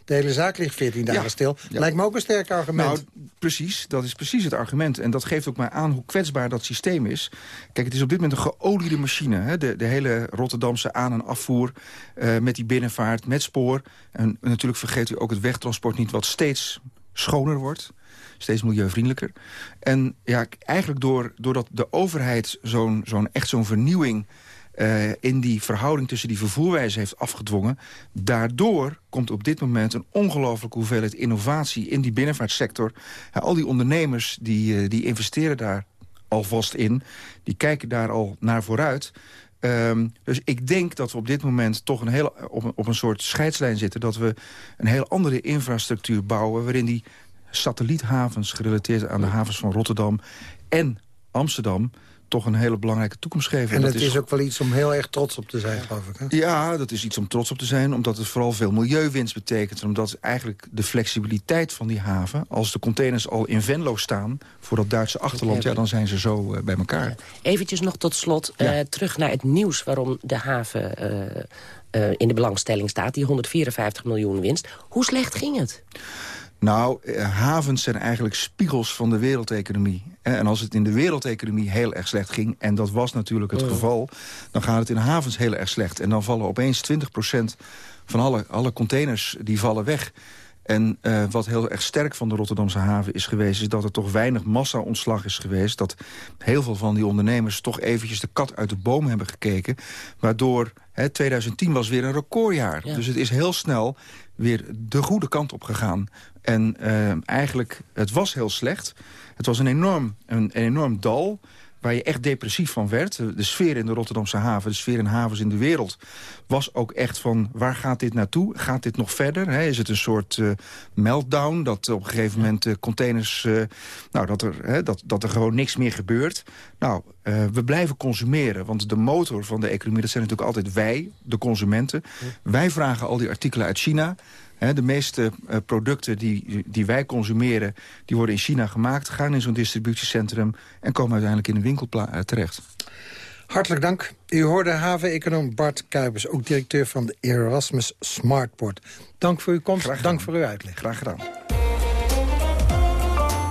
de hele zaak ligt 14 dagen stil, lijkt me ook een sterk argument. Nou, precies, dat is precies het argument. En dat geeft ook maar aan hoe kwetsbaar dat systeem is. Kijk, het is op dit moment een geoliede machine. Hè? De, de hele Rotterdamse aan- en afvoer uh, met die binnenvaart, met spoor. En natuurlijk vergeet u ook het wegtransport niet... wat steeds schoner wordt steeds milieuvriendelijker. En ja, eigenlijk door, doordat de overheid zo'n zo'n echt zo'n vernieuwing uh, in die verhouding tussen die vervoerwijzen heeft afgedwongen. Daardoor komt op dit moment een ongelooflijke hoeveelheid innovatie in die binnenvaartsector. Al die ondernemers die, uh, die investeren daar alvast in. Die kijken daar al naar vooruit. Um, dus ik denk dat we op dit moment toch een heel, op, op een soort scheidslijn zitten... dat we een heel andere infrastructuur bouwen... waarin die satelliethavens gerelateerd aan de havens van Rotterdam en Amsterdam toch een hele belangrijke toekomst geven. En, dat, is, is ook wel iets om heel erg trots op te zijn, geloof ik. Hè? Ja, dat is iets om trots op te zijn, omdat het vooral veel milieuwinst betekent. Omdat eigenlijk de flexibiliteit van die haven... als de containers al in Venlo staan voor dat Duitse achterland... ja, dan zijn ze zo uh, bij elkaar. Eventjes nog tot slot, ja. uh, terug naar het nieuws... waarom de haven uh, in de belangstelling staat, die 154 miljoen winst. Hoe slecht ging het? Nou, eh, havens zijn eigenlijk spiegels van de wereldeconomie. En als het in de wereldeconomie heel erg slecht ging... en dat was natuurlijk het geval... dan gaat het in havens heel erg slecht. En dan vallen opeens 20% van alle, alle containers die vallen weg. En uh, wat heel erg sterk van de Rotterdamse haven is geweest... is dat er toch weinig massa-ontslag is geweest. Dat heel veel van die ondernemers toch eventjes de kat uit de boom hebben gekeken. Waardoor hè, 2010 was weer een recordjaar. Ja. Dus het is heel snel weer de goede kant op gegaan. En uh, eigenlijk, het was heel slecht. Het was een enorm, een, een enorm dal waar je echt depressief van werd. De sfeer in de Rotterdamse haven, de sfeer in havens in de wereld... was ook echt van, waar gaat dit naartoe? Gaat dit nog verder? He, is het een soort uh, meltdown, dat op een gegeven moment uh, containers... Uh, nou, dat er, he, dat, dat er gewoon niks meer gebeurt? Nou, we blijven consumeren, want de motor van de economie... dat zijn natuurlijk altijd wij, de consumenten. Wij vragen al die artikelen uit China... He, de meeste uh, producten die, die wij consumeren... die worden in China gemaakt, gaan in zo'n distributiecentrum... en komen uiteindelijk in de winkel uh, terecht. Hartelijk dank. U hoorde haven-econoom Bart Kuipers, ook directeur van de Erasmus Smartport. Dank voor uw komst, dank voor uw uitleg. Graag gedaan.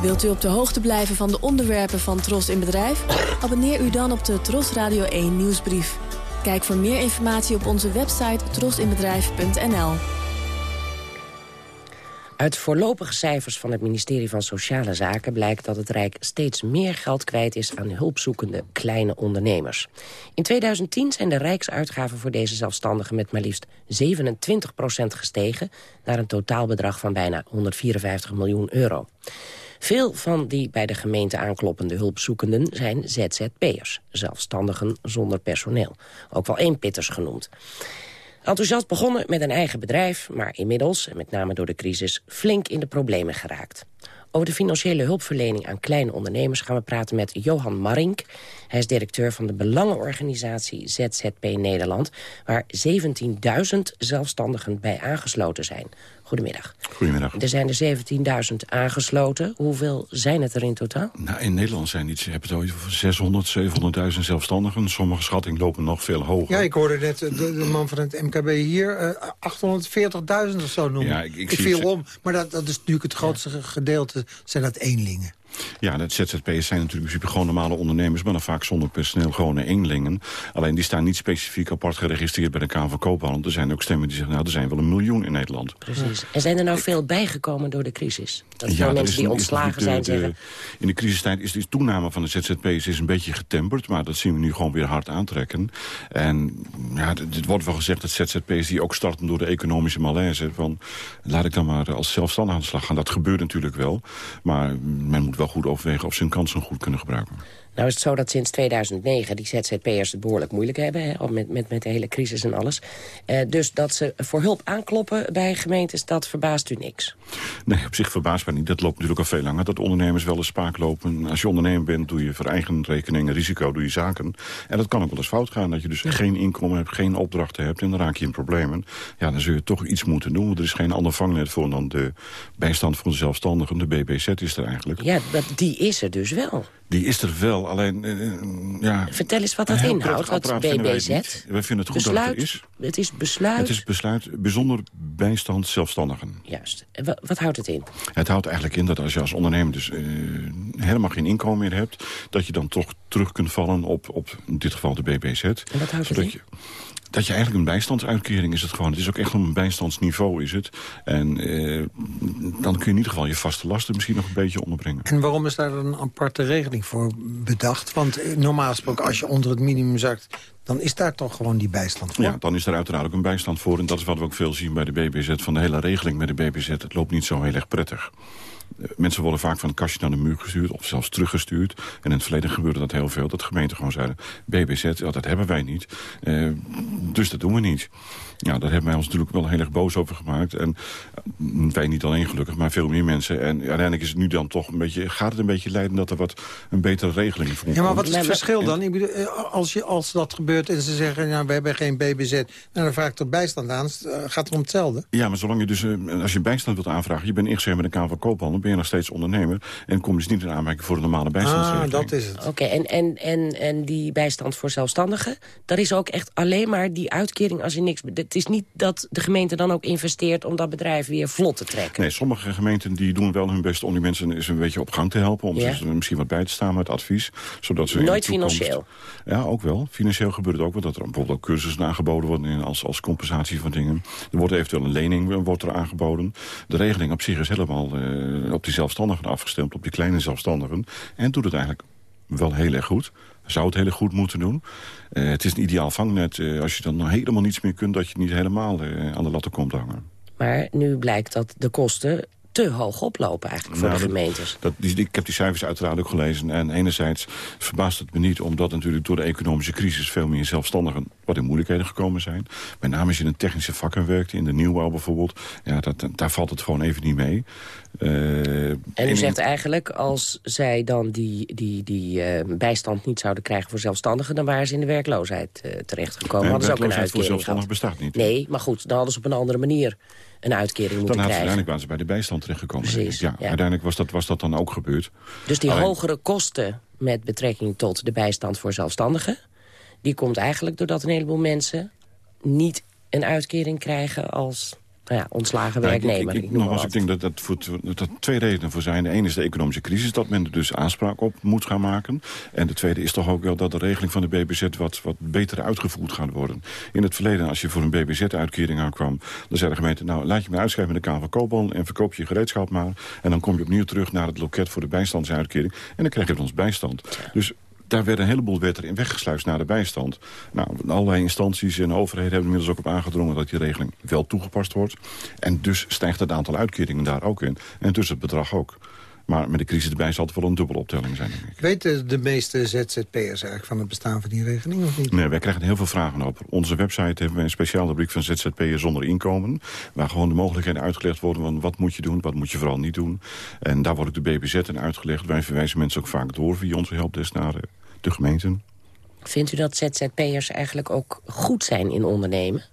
Wilt u op de hoogte blijven van de onderwerpen van Tros in Bedrijf? Abonneer u dan op de Tros Radio 1 nieuwsbrief. Kijk voor meer informatie op onze website trosinbedrijf.nl. Uit voorlopige cijfers van het ministerie van Sociale Zaken blijkt dat het Rijk steeds meer geld kwijt is aan hulpzoekende kleine ondernemers. In 2010 zijn de rijksuitgaven voor deze zelfstandigen met maar liefst 27% gestegen naar een totaalbedrag van bijna 154 miljoen euro. Veel van die bij de gemeente aankloppende hulpzoekenden zijn ZZP'ers, zelfstandigen zonder personeel. Ook wel eenpitters genoemd. Enthousiast begonnen met een eigen bedrijf, maar inmiddels, en met name door de crisis, flink in de problemen geraakt. Over de financiële hulpverlening aan kleine ondernemers gaan we praten met Johan Marink. Hij is directeur van de belangenorganisatie ZZP Nederland... waar 17.000 zelfstandigen bij aangesloten zijn. Goedemiddag. Goedemiddag. Er zijn er 17.000 aangesloten. Hoeveel zijn het er in totaal? Nou, in Nederland zijn iets, je hebt het ooit over 600, 700.000 zelfstandigen. Sommige schattingen lopen nog veel hoger. Ja, ik hoorde net de, de man van het MKB hier uh, 840.000 of zo noemen. Ja, ik, ik, ik viel om, maar dat, dat is natuurlijk het grootste gedeelte, zijn dat eenlingen. Ja, de ZZP'ers zijn natuurlijk in principe gewoon normale ondernemers... maar dan vaak zonder personeel gewone eenlingen. Alleen die staan niet specifiek apart geregistreerd bij de Kamer van Koophandel. Er zijn ook stemmen die zeggen, nou, er zijn wel een miljoen in Nederland. Precies. En zijn er nou veel bijgekomen door de crisis? Dat ja, veel mensen die ontslagen zijn zeggen... In de crisistijd is de toename van de ZZP'ers is een beetje getemperd... maar dat zien we nu gewoon weer hard aantrekken. En ja, het wordt wel gezegd dat ZZP'ers die ook starten door de economische malaise... van laat ik dan maar als zelfstandig aan de slag gaan. Dat gebeurt natuurlijk wel, maar men moet wel goed overwegen of ze hun kansen goed kunnen gebruiken. Nou is het zo dat sinds 2009 die ZZP'ers het behoorlijk moeilijk hebben... Hè, met, met, met de hele crisis en alles. Uh, dus dat ze voor hulp aankloppen bij gemeentes, dat verbaast u niks? Nee, op zich verbaast mij niet. Dat loopt natuurlijk al veel langer. Dat ondernemers wel eens spaak lopen. Als je ondernemer bent, doe je voor eigen rekening en risico doe je zaken. En dat kan ook wel eens fout gaan. Dat je dus geen inkomen hebt, geen opdrachten hebt... en dan raak je in problemen. Ja, dan zul je toch iets moeten doen. Want er is geen ander vangnet voor dan de bijstand voor de zelfstandigen. De BBZ is er eigenlijk. Ja, die is er dus wel. Die is er wel, alleen... Uh, ja, Vertel eens wat dat inhoudt, wat BBZ. Wij, vinden het goed besluit, dat het is. Het is besluit... Het is besluit bijzonder bijstand zelfstandigen. Juist. Wat, wat, houdt het in? Het houdt eigenlijk in dat als je als ondernemer dus uh, helemaal geen inkomen meer hebt... dat je dan toch terug kunt vallen op, op in dit geval de BBZ. En wat houdt het in? Je, dat je eigenlijk een bijstandsuitkering is het gewoon. Het is ook echt op een bijstandsniveau is het. En eh, dan kun je in ieder geval je vaste lasten misschien nog een beetje onderbrengen. En waarom is daar een aparte regeling voor bedacht? Want eh, normaal gesproken als je onder het minimum zakt... dan is daar toch gewoon die bijstand voor? Ja, dan is er uiteraard ook een bijstand voor. En dat is wat we ook veel zien bij de BBZ. Van de hele regeling met de BBZ. Het loopt niet zo heel erg prettig. Eh, mensen worden vaak van het kastje naar de muur gestuurd of zelfs teruggestuurd. En in het verleden gebeurde dat heel veel. Dat gemeenten gewoon zeiden, BBZ, dat hebben wij niet. Uh, dus dat doen we niet. Ja, daar hebben wij ons natuurlijk wel heel erg boos over gemaakt. En eh, wij niet alleen gelukkig, maar veel meer mensen. En uiteindelijk is het nu dan toch een beetje, gaat het een beetje leiden dat er wat een betere regeling voor Ja, maar wat is het verschil dan? Ik bedoel, als, je, als dat gebeurt en ze zeggen, nou, we hebben geen BBZ... Nou, dan vraag ik er bijstand aan, gaat het om hetzelfde? Ja, maar zolang je dus, als je bijstand wilt aanvragen... je bent ingeschreven met de Kamer van Koophandel ben je nog steeds ondernemer... en kom je dus niet in aanmerking voor de normale bijstandsregeling. Ah, dat is het. Oké, en, en, en, en die bijstand voor zelfstandigen... dat is ook echt alleen maar die uitkering als je niks... Het is niet dat de gemeente dan ook investeert... om dat bedrijf weer vlot te trekken. Nee, sommige gemeenten die doen wel hun best om die mensen eens een beetje op gang te helpen... om ja. ze misschien wat bij te staan met advies. Zodat ze Nooit financieel? Ja, ook wel. Financieel gebeurt het ook wel dat er bijvoorbeeld ook cursussen aangeboden worden... als, als compensatie van dingen. Er wordt eventueel een lening wordt er aangeboden. De regeling op zich is helemaal uh, op die zelfstandigen afgestemd, op die kleine zelfstandigen. En doet het eigenlijk wel heel erg goed. Zou het heel goed moeten doen. Uh, het is een ideaal vangnet uh, als je dan helemaal niets meer kunt... dat je niet helemaal uh, aan de latten komt hangen. Maar nu blijkt dat de kosten te hoog oplopen eigenlijk voor nou, de gemeentes. Dat, die, ik heb die cijfers uiteraard ook gelezen. En enerzijds verbaast het me niet omdat natuurlijk door de economische crisis... veel meer zelfstandigen wat in moeilijkheden gekomen zijn. Met name als je in een technische vakken werkt, in de nieuwbouw bijvoorbeeld. Ja, dat, daar valt het gewoon even niet mee. Uh, en u zegt eigenlijk, als zij dan die, die, die uh, bijstand niet zouden krijgen voor zelfstandigen... dan waren ze in de werkloosheid uh, terechtgekomen. Nee, hadden ze ook een uitkering voor zelfstandigen bestaat niet. Nee, maar goed, dan hadden ze op een andere manier een uitkering moeten dan krijgen. uiteindelijk waren ze bij de bijstand terechtgekomen. Precies, ja, ja, Uiteindelijk was dat, was dat dan ook gebeurd. Dus die hogere kosten met betrekking tot de bijstand voor zelfstandigen... die komt eigenlijk doordat een heleboel mensen niet een uitkering krijgen als nou ja, ontslagen Ja, werknemer. Ik, ik, ik, nogmaals, ik denk dat, dat, voor, dat er twee redenen voor zijn. De ene is de economische crisis, dat men er dus aanspraak op moet gaan maken. En de tweede is toch ook wel dat de regeling van de BBZ wat, wat beter uitgevoerd gaat worden. In het verleden, als je voor een BBZ-uitkering aankwam... dan zei de gemeente, nou, laat je me uitschrijven met de Kamer van Koophandel... en verkoop je gereedschap maar. En dan kom je opnieuw terug naar het loket voor de bijstandsuitkering... en dan krijg je van ons bijstand. Dus daar werd een heleboel werd er in weggesluist naar de bijstand. Nou, allerlei instanties en overheden hebben inmiddels ook op aangedrongen... dat die regeling wel toegepast wordt. En dus stijgt het aantal uitkeringen daar ook in. En dus het bedrag ook. Maar met de crisis erbij zal het wel een dubbele optelling zijn, denk ik. Weten de meeste ZZP'ers eigenlijk van het bestaan van die regeling of niet? Nee, wij krijgen er heel veel vragen op. Op onze website hebben we een speciale rubriek van ZZP'ers zonder inkomen. Waar gewoon de mogelijkheden uitgelegd worden van wat moet je doen, wat moet je vooral niet doen. En daar wordt ook de BBZ in uitgelegd. Wij verwijzen mensen ook vaak door via onze helpdesk naar de, de gemeenten. Vindt u dat ZZP'ers eigenlijk ook goed zijn in ondernemen?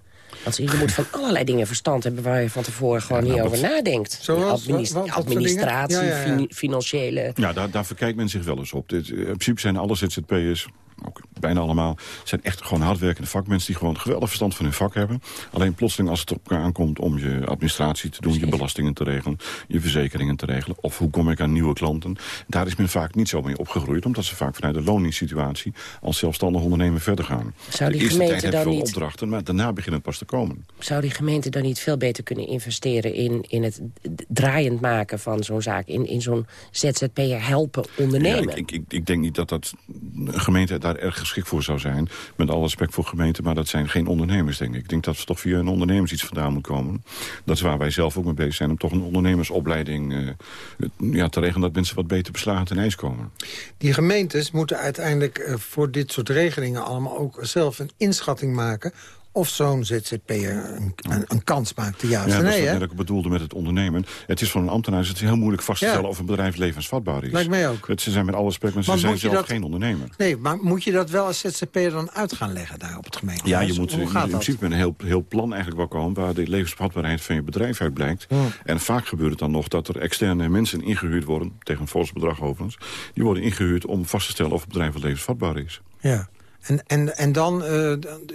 Want je moet van allerlei dingen verstand hebben... waar je van tevoren gewoon nou, niet over nadenkt. Zoals? Administ- Wat- wat voor dingen? administratie, Ja, ja, ja. fini- financiële... Ja, daar, daar verkijkt men zich wel eens op. Dit, in principe zijn alle ZZP'ers, ook bijna allemaal... zijn echt gewoon hardwerkende vakmensen... die gewoon geweldig verstand van hun vak hebben. Alleen plotseling als het op aankomt om je administratie te doen... je belastingen te regelen, je verzekeringen te regelen... of hoe kom ik aan nieuwe klanten... daar is men vaak niet zo mee opgegroeid... omdat ze vaak vanuit de loningssituatie... als zelfstandig ondernemer verder gaan. Zou die de eerste gemeente tijd dan veel niet- opdrachten... maar daarna beginnen het pas te komen. Zou die gemeente dan niet veel beter kunnen investeren... in, in het draaiend maken van zo'n zaak? In, in zo'n ZZP'er helpen ondernemen? Ja, ik, ik, ik denk niet dat dat een gemeente daar erg geschikt voor zou zijn. Met alle respect voor gemeenten, maar dat zijn geen ondernemers, denk ik. Ik denk dat ze toch via een ondernemers iets vandaan moet komen. Dat is waar wij zelf ook mee bezig zijn, om toch een ondernemersopleiding eh, ja, te regelen... dat mensen wat beter beslagen ten ijs komen. Die gemeentes moeten uiteindelijk eh, voor dit soort regelingen allemaal ook zelf een inschatting maken of zo'n ZZP'er een, een, een kans maakt te juist. Ja, dat is wat ook bedoelde met het ondernemen. Het is voor een ambtenaar is het heel moeilijk vast te Ja. stellen... of een bedrijf levensvatbaar is. Lijkt mij ook. Het, ze zijn met alle respect, maar ze zijn zelf dat- geen ondernemer. Nee, maar moet je dat wel als ZZP'er dan uit gaan leggen daar op het gemeentehuis? Ja, je moet Hoe in, gaat in dat? principe een heel, heel plan eigenlijk wel komen... waar de levensvatbaarheid van je bedrijf uit blijkt. En vaak gebeurt het dan nog dat er externe mensen ingehuurd worden... tegen een fors bedrag overigens. Die worden ingehuurd om vast te stellen of het bedrijf wel levensvatbaar is. Ja. En, en, en dan, eh,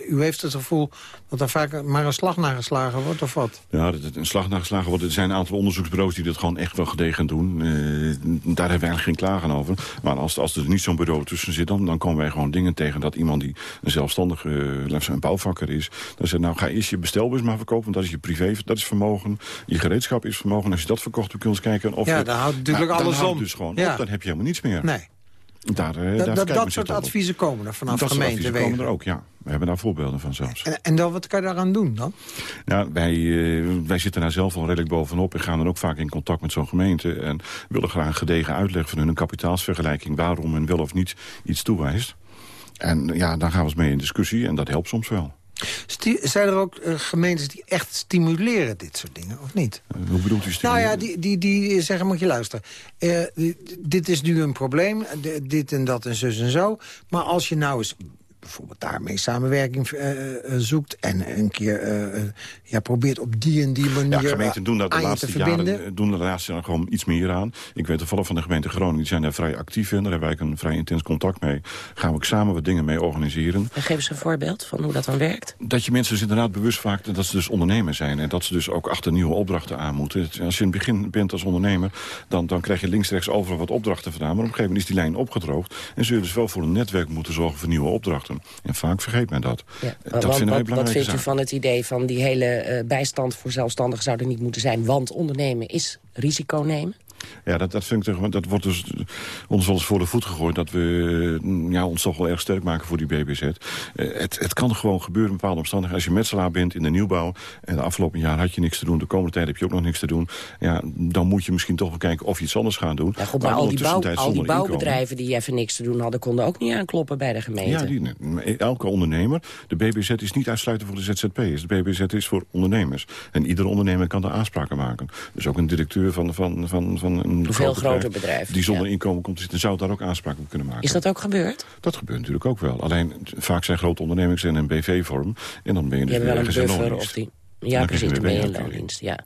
u heeft het gevoel dat er vaak maar een slag nageslagen wordt, of wat? Ja, dat het een slag nageslagen wordt. Er zijn een aantal onderzoeksbureaus die dat gewoon echt wel gedegen doen. Eh, daar hebben we eigenlijk geen klagen over. Maar als, als er niet zo'n bureau tussen zit, dan, dan komen wij gewoon dingen tegen... dat iemand die een zelfstandige, uh, een bouwvakker is... dan zegt, nou ga eerst je bestelbus maar verkopen, want dat is je privé, dat is vermogen. Je gereedschap is vermogen. Als je dat verkocht, dan kun je eens kijken of... Ja, daar houdt natuurlijk Nou, dan alles houdt om. het dus gewoon Ja. op, dan heb je helemaal niets meer. Nee. Daar, eh, daar Dat, dat, dat soort op. adviezen komen er vanaf Dat adviezen gemeentewegen. komen er ook, ja. We hebben daar voorbeelden van zelfs. En, en dan, wat kan je daaraan doen dan? Ja, wij, eh, wij zitten daar zelf al redelijk bovenop en gaan dan ook vaak in contact met zo'n gemeente. En willen graag een gedegen uitleg van hun, een kapitaalsvergelijking, waarom men wel of niet iets toewijst. En ja, dan gaan we eens mee in discussie en dat helpt soms wel. Zijn er ook eh, gemeentes die echt stimuleren dit soort dingen, of niet? Hoe bedoelt u Nou stimuleren? ja, die, die, die zeggen, moet je luisteren. eh, di- dit is nu een probleem, dit en dat en zus en zo. Maar als je nou eens bijvoorbeeld daarmee samenwerking eh, eh, zoekt... en een keer eh, eh, ja, probeert op die en die manier Ja, gemeenten doen dat de laatste te jaren, eh, doen de laatste jaren gewoon iets meer aan. Ik weet toevallig van de gemeente Groningen, die zijn daar vrij actief in. Daar hebben wij ook een vrij intens contact mee. Gaan we ook samen wat dingen mee organiseren. En geef eens een voorbeeld van hoe dat dan werkt. Dat je mensen dus inderdaad bewust maakt dat ze dus ondernemers zijn. En dat ze dus ook achter nieuwe opdrachten aan moeten. Als je in het begin bent als ondernemer, dan, dan krijg je links, rechts overal wat opdrachten vandaan. Maar op een gegeven moment is die lijn opgedroogd. En zul je dus wel voor een netwerk moeten zorgen voor nieuwe opdrachten. En vaak vergeet men dat. Ja, dat want, vinden wij wat, vindt u van het idee van die hele eh, bijstand voor zelfstandigen zou er niet moeten zijn? Want ondernemen is risico nemen. Ja, dat, dat, vind ik, dat wordt dus ons wel eens voor de voet gegooid... dat we mm, ja, ons toch wel erg sterk maken voor die BBZ. Eh, het, het kan gewoon gebeuren in bepaalde omstandigheden. Als je metselaar bent in de nieuwbouw... en de afgelopen jaar had je niks te doen... de komende tijd heb je ook nog niks te doen... Ja, dan moet je misschien toch wel kijken of je iets anders gaat doen. Ja, goed, maar al die, bouw, al die inkomen- bouwbedrijven die even niks te doen hadden... konden ook niet aankloppen bij de gemeente. Ja, die, elke ondernemer. De BBZ is niet uitsluitend voor de ZZP'ers. De BBZ is voor ondernemers. En iedere ondernemer kan daar aanspraken maken. Dus ook een directeur van, van, van, van een veel groot groter bedrijf, die zonder ja. inkomen komt te zitten... zou daar ook aanspraak op kunnen maken. Is dat ook gebeurd? Dat gebeurt natuurlijk ook wel. Alleen vaak zijn grote ondernemingen in een BV-vorm. En dan ben je dus ergens of die... Ja, Dan precies, de BN-loondienst, ja.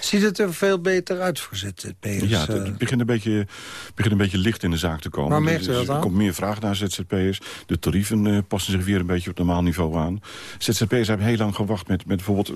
Ziet het er veel beter uit voor ZZP'ers? Ja, het, het begint, een beetje, begint een beetje licht in de zaak te komen. Waar merkt u Dus dat? Er komt meer vraag naar ZZP'ers. De tarieven eh, passen zich weer een beetje op normaal niveau aan. ZZP'ers hebben heel lang gewacht met, met bijvoorbeeld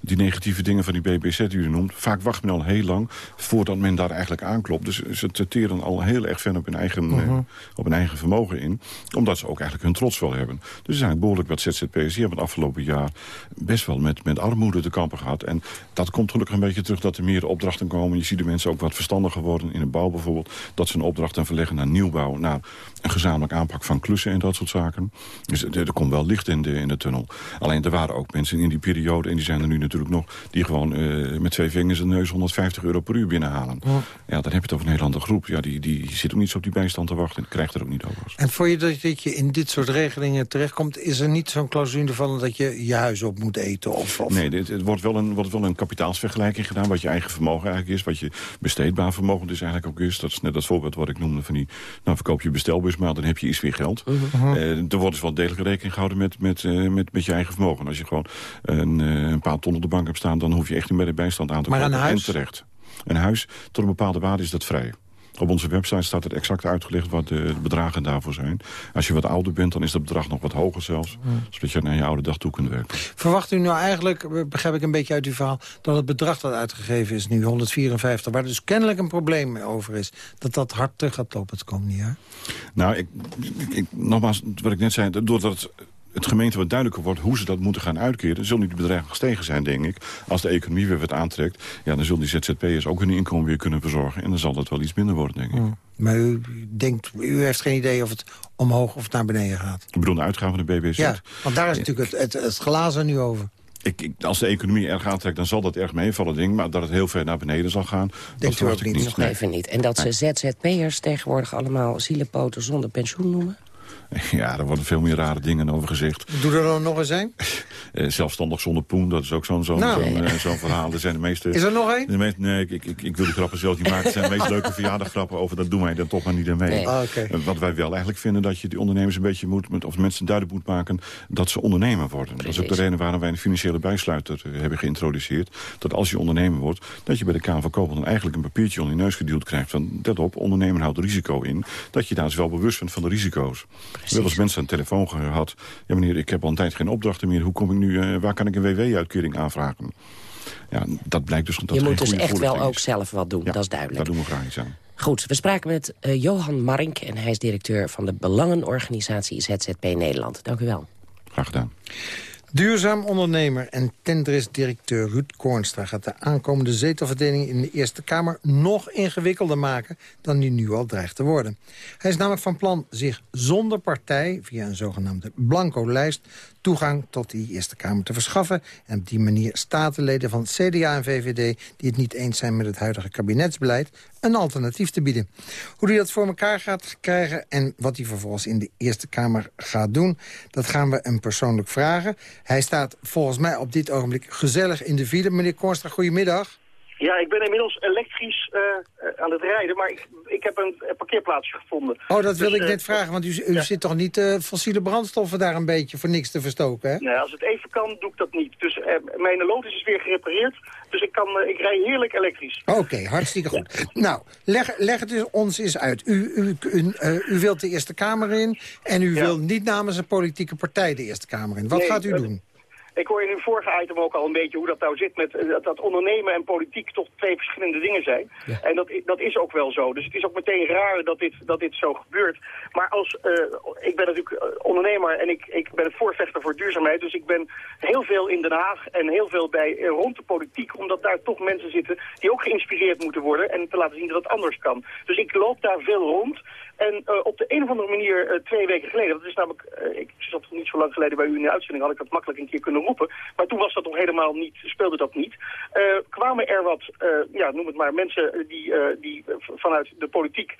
die negatieve dingen van die BBZ die u noemt. Vaak wacht men al heel lang voordat men daar eigenlijk aanklopt. Dus ze teren al heel erg ver op hun eigen, eh, Mhm. op hun eigen vermogen in. Omdat ze ook eigenlijk hun trots wel hebben. Dus er zijn behoorlijk wat ZZP'ers die hebben het afgelopen jaar best wel met, met armoede te kampen gehad. En dat komt gelukkig een beetje terug dat er meer opdrachten komen. Je ziet de mensen ook wat verstandiger worden in de bouw bijvoorbeeld. Dat ze een opdracht dan verleggen naar nieuwbouw, naar een gezamenlijk aanpak van klussen en dat soort zaken. Dus er, komt wel licht in de, in de tunnel. Alleen er waren ook mensen in die periode, en die zijn er nu natuurlijk nog, die gewoon eh, met twee vingers en neus 150 euro per uur binnenhalen. Ja. Ja, dan heb je het over een hele andere groep. Ja, die, die zit ook niet zo op die bijstand te wachten en krijgt er ook niet over. En voor je dat, dat je in dit soort regelingen terechtkomt... is er niet zo'n clausule van dat je je huis op moet eten? Of, of... Nee, dit, het wordt wel, een, wordt wel een kapitaalsvergelijking gedaan... wat je eigen vermogen eigenlijk is, wat je besteedbaar vermogen dus eigenlijk ook is. Dat is net dat voorbeeld wat ik noemde van die... nou, verkoop je bestelbus, maar dan heb je iets weer geld. Eh, er wordt dus wel degelijk rekening gehouden met, met, eh, met, met je eigen vermogen. Als je gewoon een, eh, een paar ton op de bank hebt staan... dan hoef je echt niet meer de bijstand aan te Maar? En terecht. Een huis, tot een bepaalde waarde is dat vrij. Op onze website staat het exact uitgelegd wat de bedragen daarvoor zijn. Als je wat ouder bent, dan is dat bedrag nog wat hoger zelfs. Zodat je naar je oude dag toe kunt werken. Verwacht u nou eigenlijk, begrijp ik een beetje uit uw verhaal... dat het bedrag dat uitgegeven is nu, 154... waar dus kennelijk een probleem over is... dat dat hard terug gaat lopen het komende jaar? Nou, ik, ik, ik- nogmaals, wat ik net zei, doordat het, het gemeente wat duidelijker wordt hoe ze dat moeten gaan uitkeren, zullen die bedragen gestegen zijn, denk ik. Als de economie weer wat aantrekt, ja, dan zullen die ZZP'ers ook hun inkomen weer kunnen verzorgen. En dan zal dat wel iets minder worden, denk ik. Maar u, denkt, u heeft geen idee of het omhoog of naar beneden gaat? Ik bedoel, de uitgaven van de BBZ. Ja, want daar is natuurlijk het, het, het glazen nu over. Ik, ik, als de economie erg aantrekt, dan zal dat erg meevallen, denk ik. Maar dat het heel ver naar beneden zal gaan, dat u verwacht ook ik niet? niet. Nog Nee. even niet. En dat ze ZZP'ers tegenwoordig allemaal zielenpoten zonder pensioen noemen? Ja, er worden veel meer rare dingen over gezegd. Doe er dan nog eens een. Eh, zelfstandig zonder poen, dat is ook zo'n zo'n Nou. zo'n, eh, zo'n verhaal. Er zijn de meeste... Is er nog één? De meest, nee, ik, ik, ik, ik wil die grappen zelf niet maken. Het zijn de meest leuke verjaardaggrappen over. Dat doen wij dan toch maar niet aan mee. Nee. Ah, oké. Eh, Wat wij wel eigenlijk vinden, dat je die ondernemers een beetje moet... met- of mensen duidelijk moet maken dat ze ondernemer worden. Dat is ook de reden waarom wij een financiële bijsluiter hebben geïntroduceerd. Dat als je ondernemer wordt, dat je bij de Kamer van Koophandel eigenlijk een papiertje onder je neus geduwd krijgt. Van, let op, ondernemen houdt risico in. Dat je daar dus wel bewust bent van de risico's. We hebben als mensen aan de telefoon gehad. Ja meneer, ik heb al een tijd geen opdrachten meer. Hoe kom ik nu, eh, waar kan ik een WW-uitkering aanvragen? Ja, dat blijkt dus dat je moet dus echt wel ook is. zelf wat doen, Ja, dat is duidelijk. Daar doen we graag iets aan. Goed, we spraken met eh, Johan Marink en hij is directeur van de Belangenorganisatie ZZP Nederland. Dank u wel. Graag gedaan. Duurzaam ondernemer en Tendris-directeur Ruud Koornstra... gaat de aankomende zetelverdeling in de Eerste Kamer nog ingewikkelder maken... dan die nu al dreigt te worden. Hij is namelijk van plan zich zonder partij, via een zogenaamde blanco-lijst... toegang tot die Eerste Kamer te verschaffen... en op die manier statenleden van CDA en VVD... die het niet eens zijn met het huidige kabinetsbeleid... een alternatief te bieden. Hoe hij dat voor elkaar gaat krijgen... en wat hij vervolgens in de Eerste Kamer gaat doen... dat gaan we hem persoonlijk vragen. Hij staat volgens mij op dit ogenblik gezellig in de file. Meneer Koornstra, goedemiddag. Ja, ik ben inmiddels elektrisch eh, eh, aan het rijden, maar ik, ik heb een, een parkeerplaatsje gevonden. Oh, dat wil Dus, ik eh, net vragen, want u, u zit toch niet fossiele brandstoffen daar een beetje voor niks te verstoken, hè? Nee, als het even kan, doe ik dat niet. Dus mijn Lotus is weer gerepareerd, dus ik, kan, ik rij heerlijk elektrisch. Oké, hartstikke goed. Nou, leg, leg het dus ons eens uit. U, u, u, u wilt de Eerste Kamer in en u Ja. wilt niet namens een politieke partij de Eerste Kamer in. Wat Nee, gaat u doen? Ik hoor in uw vorige item ook al een beetje hoe dat nou zit met eh, dat, dat ondernemen en politiek toch twee verschillende dingen zijn. En dat, dat is ook wel zo. Dus het is ook meteen raar dat dit, dat dit zo gebeurt. Maar als, eh, ik ben natuurlijk eh, ondernemer en ik, ik ben het voorvechter voor duurzaamheid. Dus ik ben heel veel in Den Haag en heel veel bij, rond de politiek. Omdat daar toch mensen zitten die ook geïnspireerd moeten worden. En te laten zien dat het anders kan. Dus ik loop daar veel rond. En eh, op de een of andere manier, eh, twee weken geleden, dat is namelijk, eh, ik zat nog niet zo lang geleden bij u in de uitzending, had ik dat makkelijk een keer kunnen roepen. Maar toen was dat nog helemaal niet, speelde dat niet. Kwamen er wat, ja, noem het maar, mensen die, die vanuit de politiek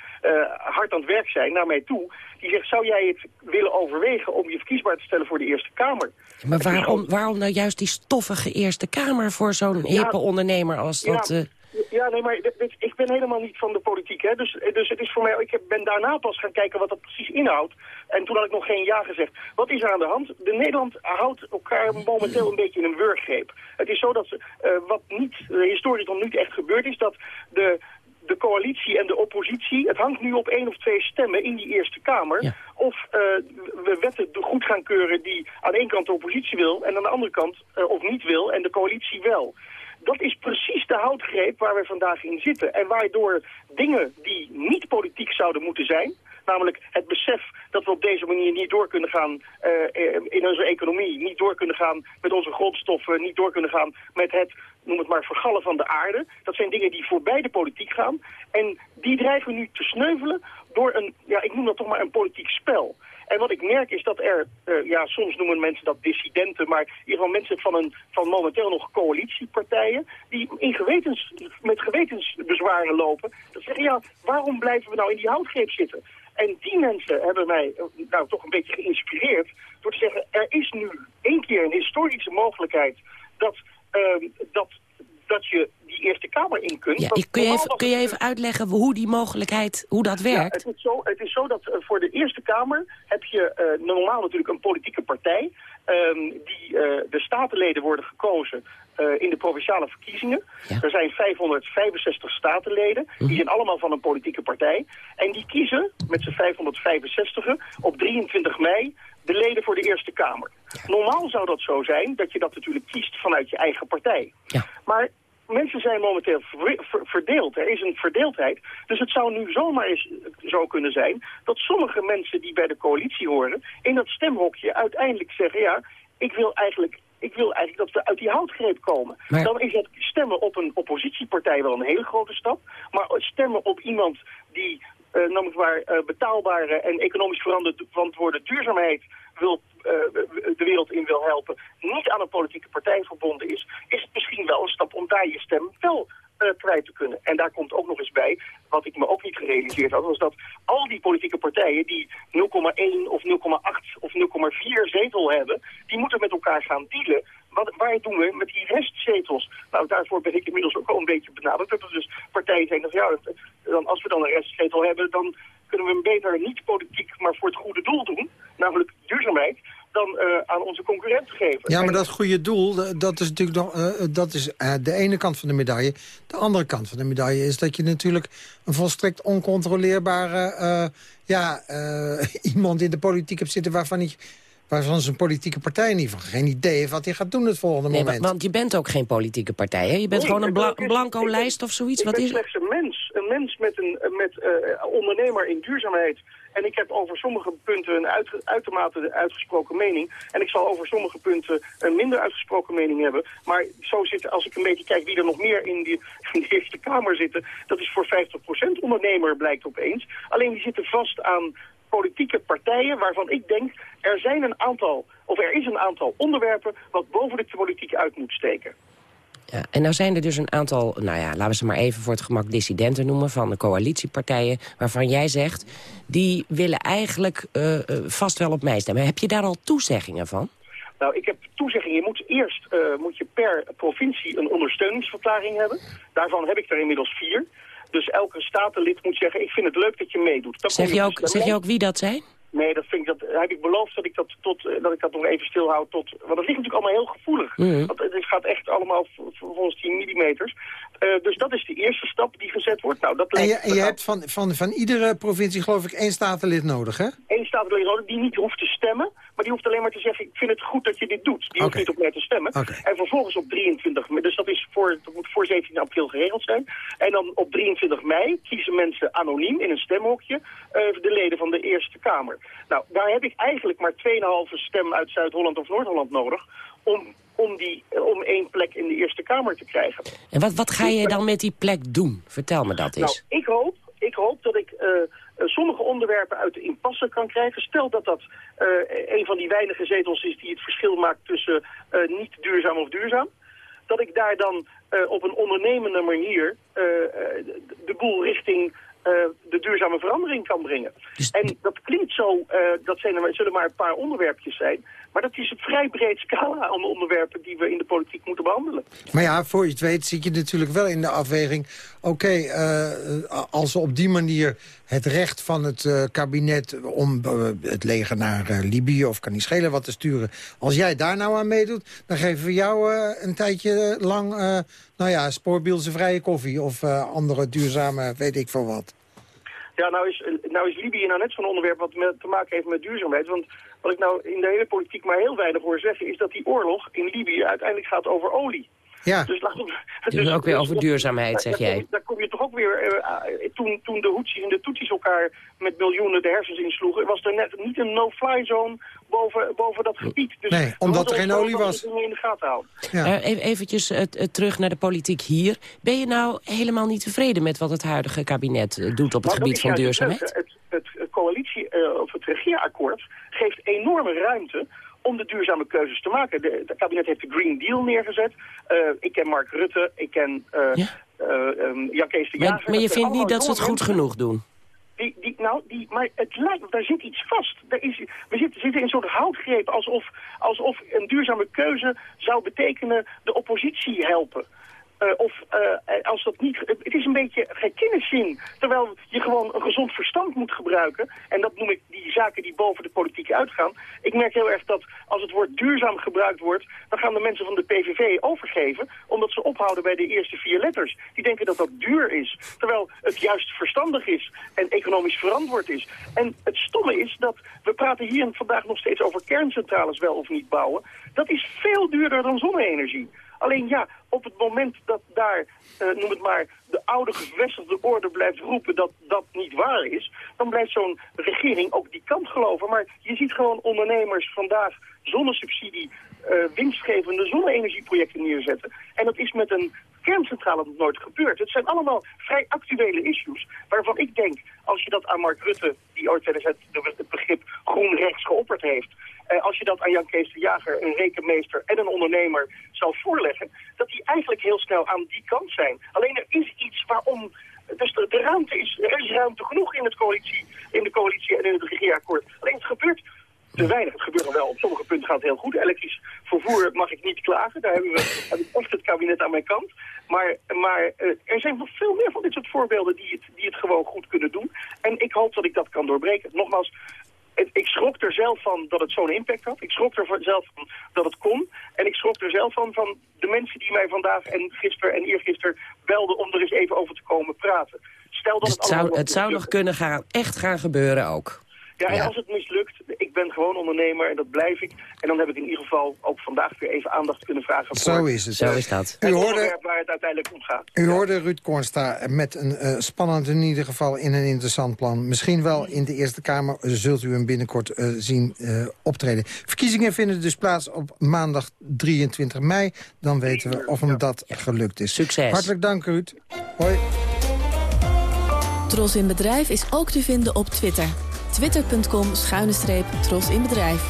hard aan het werk zijn naar mij toe. Die zegt, zou jij het willen overwegen om je verkiesbaar te stellen voor de Eerste Kamer? Maar waarom, waarom nou juist die stoffige Eerste Kamer voor zo'n Ja. hippe ondernemer als dat... Ja, Ja, nee, maar ik ben helemaal niet van de politiek. Hè? Dus, dus het is voor mij, ik ben daarna pas gaan kijken wat dat precies inhoudt. En toen had ik nog geen ja gezegd. Wat is er aan de hand? De Nederland houdt elkaar momenteel een beetje in een wurggreep. Het is zo dat uh, wat niet, uh, historisch nog niet echt gebeurd is, dat de de coalitie en de oppositie, het hangt nu op één of twee stemmen in die Eerste Kamer. Of uh, we wetten goed gaan keuren die aan de ene kant de oppositie wil en aan de andere kant of niet wil en de coalitie wel. Dat is precies de houtgreep waar we vandaag in zitten. En waardoor dingen die niet politiek zouden moeten zijn, namelijk het besef dat we op deze manier niet door kunnen gaan uh, in onze economie, niet door kunnen gaan met onze grondstoffen, niet door kunnen gaan met het, noem het maar, vergallen van de aarde. Dat zijn dingen die voorbij de politiek gaan. En die dreigen nu te sneuvelen door een, ja, ik noem dat toch maar een politiek spel. En wat ik merk is dat er, uh, ja, soms noemen mensen dat dissidenten, maar in ieder geval mensen van, een, van momenteel nog coalitiepartijen, die in gewetens, met gewetensbezwaren lopen. Dat zeggen, ja, waarom blijven we nou in die houtgreep zitten? En die mensen hebben mij nou toch een beetje geïnspireerd door te zeggen, er is nu één keer een historische mogelijkheid dat, uh, dat, dat je die Eerste Kamer in kunt. Ja, kun, je even, kun je even uitleggen hoe die mogelijkheid, hoe dat werkt? Ja, het, is zo, het is zo dat uh, voor de Eerste Kamer heb je uh, normaal natuurlijk een politieke partij. Um, die, uh, de statenleden worden gekozen uh, in de provinciale verkiezingen. Ja. Er zijn 565 statenleden. Mm -hmm. Die zijn allemaal van een politieke partij. En die kiezen met z'n 565 op 23 mei de leden voor de Eerste Kamer. Ja. Normaal zou dat zo zijn dat je dat natuurlijk kiest vanuit je eigen partij. Ja. Maar mensen zijn momenteel ver, ver, verdeeld. Er is een verdeeldheid. Dus het zou nu zomaar eens zo kunnen zijn dat sommige mensen die bij de coalitie horen... in dat stemhokje uiteindelijk zeggen... ja, ik wil eigenlijk ik wil eigenlijk dat we uit die houtgreep komen. Maar... Dan is het stemmen op een oppositiepartij wel een hele grote stap. Maar stemmen op iemand die, uh, namelijk waar uh, betaalbare en economisch verantwoorde duurzaamheid wil, uh, de wereld in wil helpen, niet aan een politieke partij verbonden is, is het misschien wel een stap om daar je stem wel uh, te kunnen. En daar komt ook nog eens bij, wat ik me ook niet gerealiseerd had, was dat al die politieke partijen die 0,1 of 0,8 of 0,4 zetel hebben, die moeten met elkaar gaan dealen. Wat, waar doen we met die restzetels? Nou, daarvoor ben ik inmiddels ook al een beetje benaderd. Dat er dus partijen zijn dat ja, dan, als we dan een restzetel hebben, dan kunnen we hem beter niet politiek, maar voor het goede doel doen. Namelijk duurzaamheid dan uh, aan onze concurrenten geven. Ja, maar dat goede doel, dat is natuurlijk nog, uh, dat is uh, de ene kant van de medaille. De andere kant van de medaille is dat je natuurlijk een volstrekt oncontroleerbare ja, iemand in de politiek hebt zitten waarvan ik waarvan zijn politieke partij in ieder geval geen idee heeft wat hij gaat doen het volgende nee, moment. Want je bent ook geen politieke partij, hè? Je bent nee, gewoon een, bla blanco ik, lijst of zoiets? Ik wat ben is slechts een mens. Een mens met een met, uh, ondernemer in duurzaamheid. En ik heb over sommige punten een uit, uitermate uitgesproken mening. En ik zal over sommige punten een minder uitgesproken mening hebben. Maar zo zit, als ik een beetje kijk wie er nog meer in, die, in de Eerste Kamer zitten... dat is voor 50% ondernemer, blijkt opeens. Alleen die zitten vast aan politieke partijen waarvan ik denk... er zijn een aantal, of er is een aantal onderwerpen... wat boven de politiek uit moet steken. Ja, en nou zijn er dus een aantal, nou ja, laten we ze maar even voor het gemak dissidenten noemen... van de coalitiepartijen, waarvan jij zegt... die willen eigenlijk uh, uh, vast wel op mij stemmen. Heb je daar al toezeggingen van? Nou, ik heb toezeggingen. Je moet eerst uh, moet je per provincie een ondersteuningsverklaring hebben. Daarvan heb ik er inmiddels vier. Dus elke statenlid moet zeggen, ik vind het leuk dat je meedoet. Dan zeg, je ook, zeg je ook wie dat zijn? Nee, dat vind ik, dat heb ik beloofd dat ik dat, tot, dat ik dat nog even stilhoud tot... Want dat ligt natuurlijk allemaal heel gevoelig. Mm -hmm. Want het gaat echt allemaal volgens 10 millimeters. Uh, dus dat is de eerste stap die gezet wordt. Nou, dat en je, en je hebt van, van, van iedere provincie geloof ik één statenlid nodig, hè? Eén statenlid nodig die niet hoeft te stemmen. Maar die hoeft alleen maar te zeggen, ik vind het goed dat je dit doet. Die okay. hoeft niet op mij te stemmen. Okay. En vervolgens op 23 mei, dus dat, is voor, dat moet voor 17 april geregeld zijn. En dan op 23 mei kiezen mensen anoniem in een stemhokje uh, de leden van de Eerste Kamer. Nou, daar heb ik eigenlijk maar 2,5 stem uit Zuid-Holland of Noord-Holland nodig om om, die, om één plek in de Eerste Kamer te krijgen. En wat, wat ga je dan met die plek doen? Vertel me dat eens. Nou, ik hoop, ik hoop dat ik uh, sommige onderwerpen uit de impasse kan krijgen. Stel dat dat uh, een van die weinige zetels is die het verschil maakt tussen uh, niet duurzaam of duurzaam. Dat ik daar dan op een ondernemende manier de, de boel richting de duurzame verandering kan brengen. Dus... En dat klinkt zo, dat zijn er, zullen maar een paar onderwerpjes zijn, Maar dat is een vrij breed scala aan onderwerpen die we in de politiek moeten behandelen. Maar ja, voor je het weet zit je natuurlijk wel in de afweging... oké, eh, als we op die manier het recht van het uh, kabinet... om uh, het leger naar Libië of kan niet schelen wat te sturen... als jij daar nou aan meedoet, dan geven we jou een tijdje lang... nou ja, spoorbielse vrije koffie of andere duurzame weet ik veel wat. Ja, nou is, nou is Libië nou net zo'n onderwerp wat met, te maken heeft met duurzaamheid. Want wat ik nou in de hele politiek maar heel weinig hoor zeggen... is dat die oorlog in Libië uiteindelijk gaat over olie. Ja. Dus, laat, dus, dus ook weer over duurzaamheid, zeg jij. Daar kom je toch ook weer... Uh, toen, toen de Houthis en de Tutsis elkaar met miljoenen de hersens insloegen... was er net niet een no-fly zone boven, boven dat gebied. Dus nee, omdat er geen olie was. in de gaten houden. Ja. Uh, eventjes uh, terug naar de politiek hier. Ben je nou helemaal niet tevreden met wat het huidige kabinet doet op het gebied van duurzaamheid? Het, het, het coalitie, of het regeerakkoord geeft enorme ruimte om de duurzame keuzes te maken. De, het kabinet heeft de Green Deal neergezet. Uh, ik ken Mark Rutte, ik ken uh, ja? uh, um, Jan Kees de Jager. Maar, maar je vindt niet dat ze het goed genoeg doen? Die, die, nou, die, maar het lijkt, daar zit iets vast. Daar is, we zitten, zitten in een soort houtgreep, alsof, alsof een duurzame keuze zou betekenen de oppositie helpen. Uh, of uh, als dat niet... Het is een beetje gekinnenzin. Terwijl je gewoon een gezond verstand moet gebruiken. En dat noem ik die zaken die boven de politiek uitgaan. Ik merk heel erg dat als het woord duurzaam gebruikt wordt... dan gaan de mensen van de PVV overgeven... omdat ze ophouden bij de eerste vier letters. Die denken dat dat duur is. Terwijl het juist verstandig is en economisch verantwoord is. En het stomme is dat we praten hier vandaag nog steeds over kerncentrales wel of niet bouwen. Dat is veel duurder dan zonne-energie. Alleen ja, op het moment dat daar, uh, noem het maar, de oude gevestigde orde blijft roepen dat dat niet waar is, dan blijft zo'n regering ook die kant geloven. Maar je ziet gewoon ondernemers vandaag zonnesubsidie, uh, winstgevende zonne-energieprojecten neerzetten. En dat is met een kerncentrale nog nooit gebeurd. Het zijn allemaal vrij actuele issues waarvan ik denk, als je dat aan Mark Rutte, die ooit het, begrip groen rechts geopperd heeft, als je dat aan Jan Kees de Jager, een rekenmeester en een ondernemer zal voorleggen, dat die eigenlijk heel snel aan die kant zijn. Alleen er is iets waarom dus de, ruimte is, er is ruimte genoeg in, het coalitie, in de coalitie en in het regeerakkoord. Alleen het gebeurt te weinig. Het gebeurt wel. Op sommige punten gaat het heel goed. Elektrisch vervoer mag ik niet klagen. Daar hebben we, echt het kabinet aan mijn kant. Maar, maar uh, er zijn nog veel meer van dit soort voorbeelden die het, die het gewoon goed kunnen doen. En ik hoop dat ik dat kan doorbreken. Nogmaals, ik schrok er zelf van dat het zo'n impact had. Ik schrok er zelf van dat het kon. En ik schrok er zelf van van de mensen die mij vandaag en gisteren en eergisteren belden om er eens even over te komen praten. Stel dat dus het, zou, het zou nog kunnen gaan, echt gaan gebeuren ook. Ja, en als het mislukt, ben gewoon ondernemer en dat blijf ik. En dan heb ik in ieder geval ook vandaag weer even aandacht kunnen vragen. Zo is het. Zo is dat. U hoorde, waar het uiteindelijk om gaat. U hoorde Ruud Kornsta met een uh, spannend in ieder geval in een interessant plan. Misschien wel in de Eerste Kamer zult u hem binnenkort uh, zien uh, optreden. Verkiezingen vinden dus plaats op maandag 23 mei. Dan weten we of hem dat gelukt is. Succes. Hartelijk dank Ruud. Hoi. Tros in Bedrijf is ook te vinden op Twitter twitter.com schuine streep Tros in Bedrijf.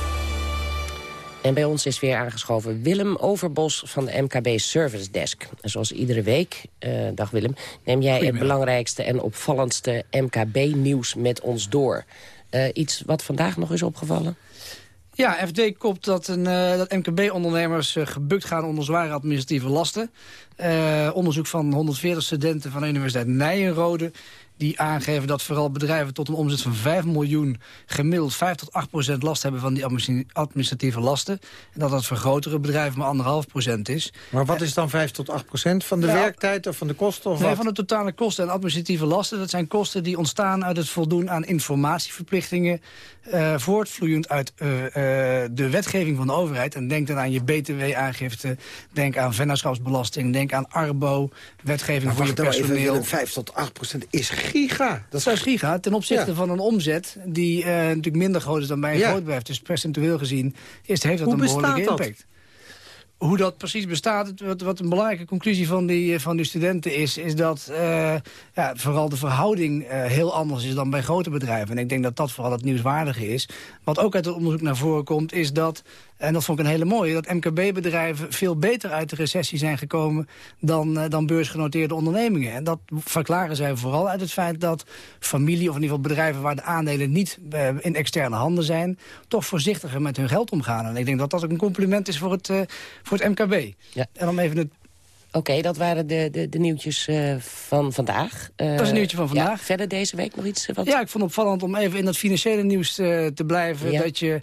En bij ons is weer aangeschoven Willem Overbos van de MKB Service Desk. En zoals iedere week, uh, dag Willem, neem jij het belangrijkste en opvallendste MKB-nieuws met ons door. Uh, iets wat vandaag nog is opgevallen? Ja, FD kopt dat, een, uh, dat MKB-ondernemers uh, gebukt gaan onder zware administratieve lasten. Uh, onderzoek van 140 studenten van de Universiteit Nijenrode die aangeven dat vooral bedrijven tot een omzet van 5 miljoen... gemiddeld 5 tot 8 procent last hebben van die administratieve lasten. En dat dat voor grotere bedrijven maar anderhalf procent is. Maar wat is dan 5 tot 8 procent? Van de werktijd of van de kosten? Of nee, wat? van de totale kosten en administratieve lasten. Dat zijn kosten die ontstaan uit het voldoen aan informatieverplichtingen... Uh, voortvloeiend uit uh, uh, de wetgeving van de overheid. En denk dan aan je btw-aangifte, denk aan vennootschapsbelasting... denk aan arbo, wetgeving maar voor je personeel. Even, 5 tot 8 procent is giga. Dat is giga ten opzichte ja. van een omzet die uh, natuurlijk minder groot is dan bij een ja. groot bedrijf. Dus percentueel gezien is, heeft dat Hoe een behoorlijke dat? impact. Hoe dat precies bestaat, wat, wat een belangrijke conclusie van die, van die studenten is... is dat uh, ja, vooral de verhouding uh, heel anders is dan bij grote bedrijven. En ik denk dat dat vooral het nieuwswaardige is. Wat ook uit het onderzoek naar voren komt, is dat En dat vond ik een hele mooie. Dat MKB-bedrijven veel beter uit de recessie zijn gekomen... Dan, uh, dan beursgenoteerde ondernemingen. En dat verklaren zij vooral uit het feit dat familie... of in ieder geval bedrijven waar de aandelen niet uh, in externe handen zijn... toch voorzichtiger met hun geld omgaan. En ik denk dat dat ook een compliment is voor het, uh, voor het MKB. Ja. En om even het Oké, okay, dat waren de, de, de nieuwtjes uh, van vandaag. Uh, dat is een nieuwtje van vandaag. Ja, verder deze week nog iets? Wat... Ja, ik vond het opvallend om even in dat financiële nieuws uh, te blijven. Ja. Dat je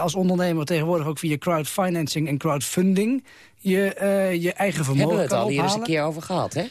als ondernemer tegenwoordig ook via crowdfinancing en crowdfunding... je, je eigen vermogen Hebben we het al hier eens een keer over gehad, hè?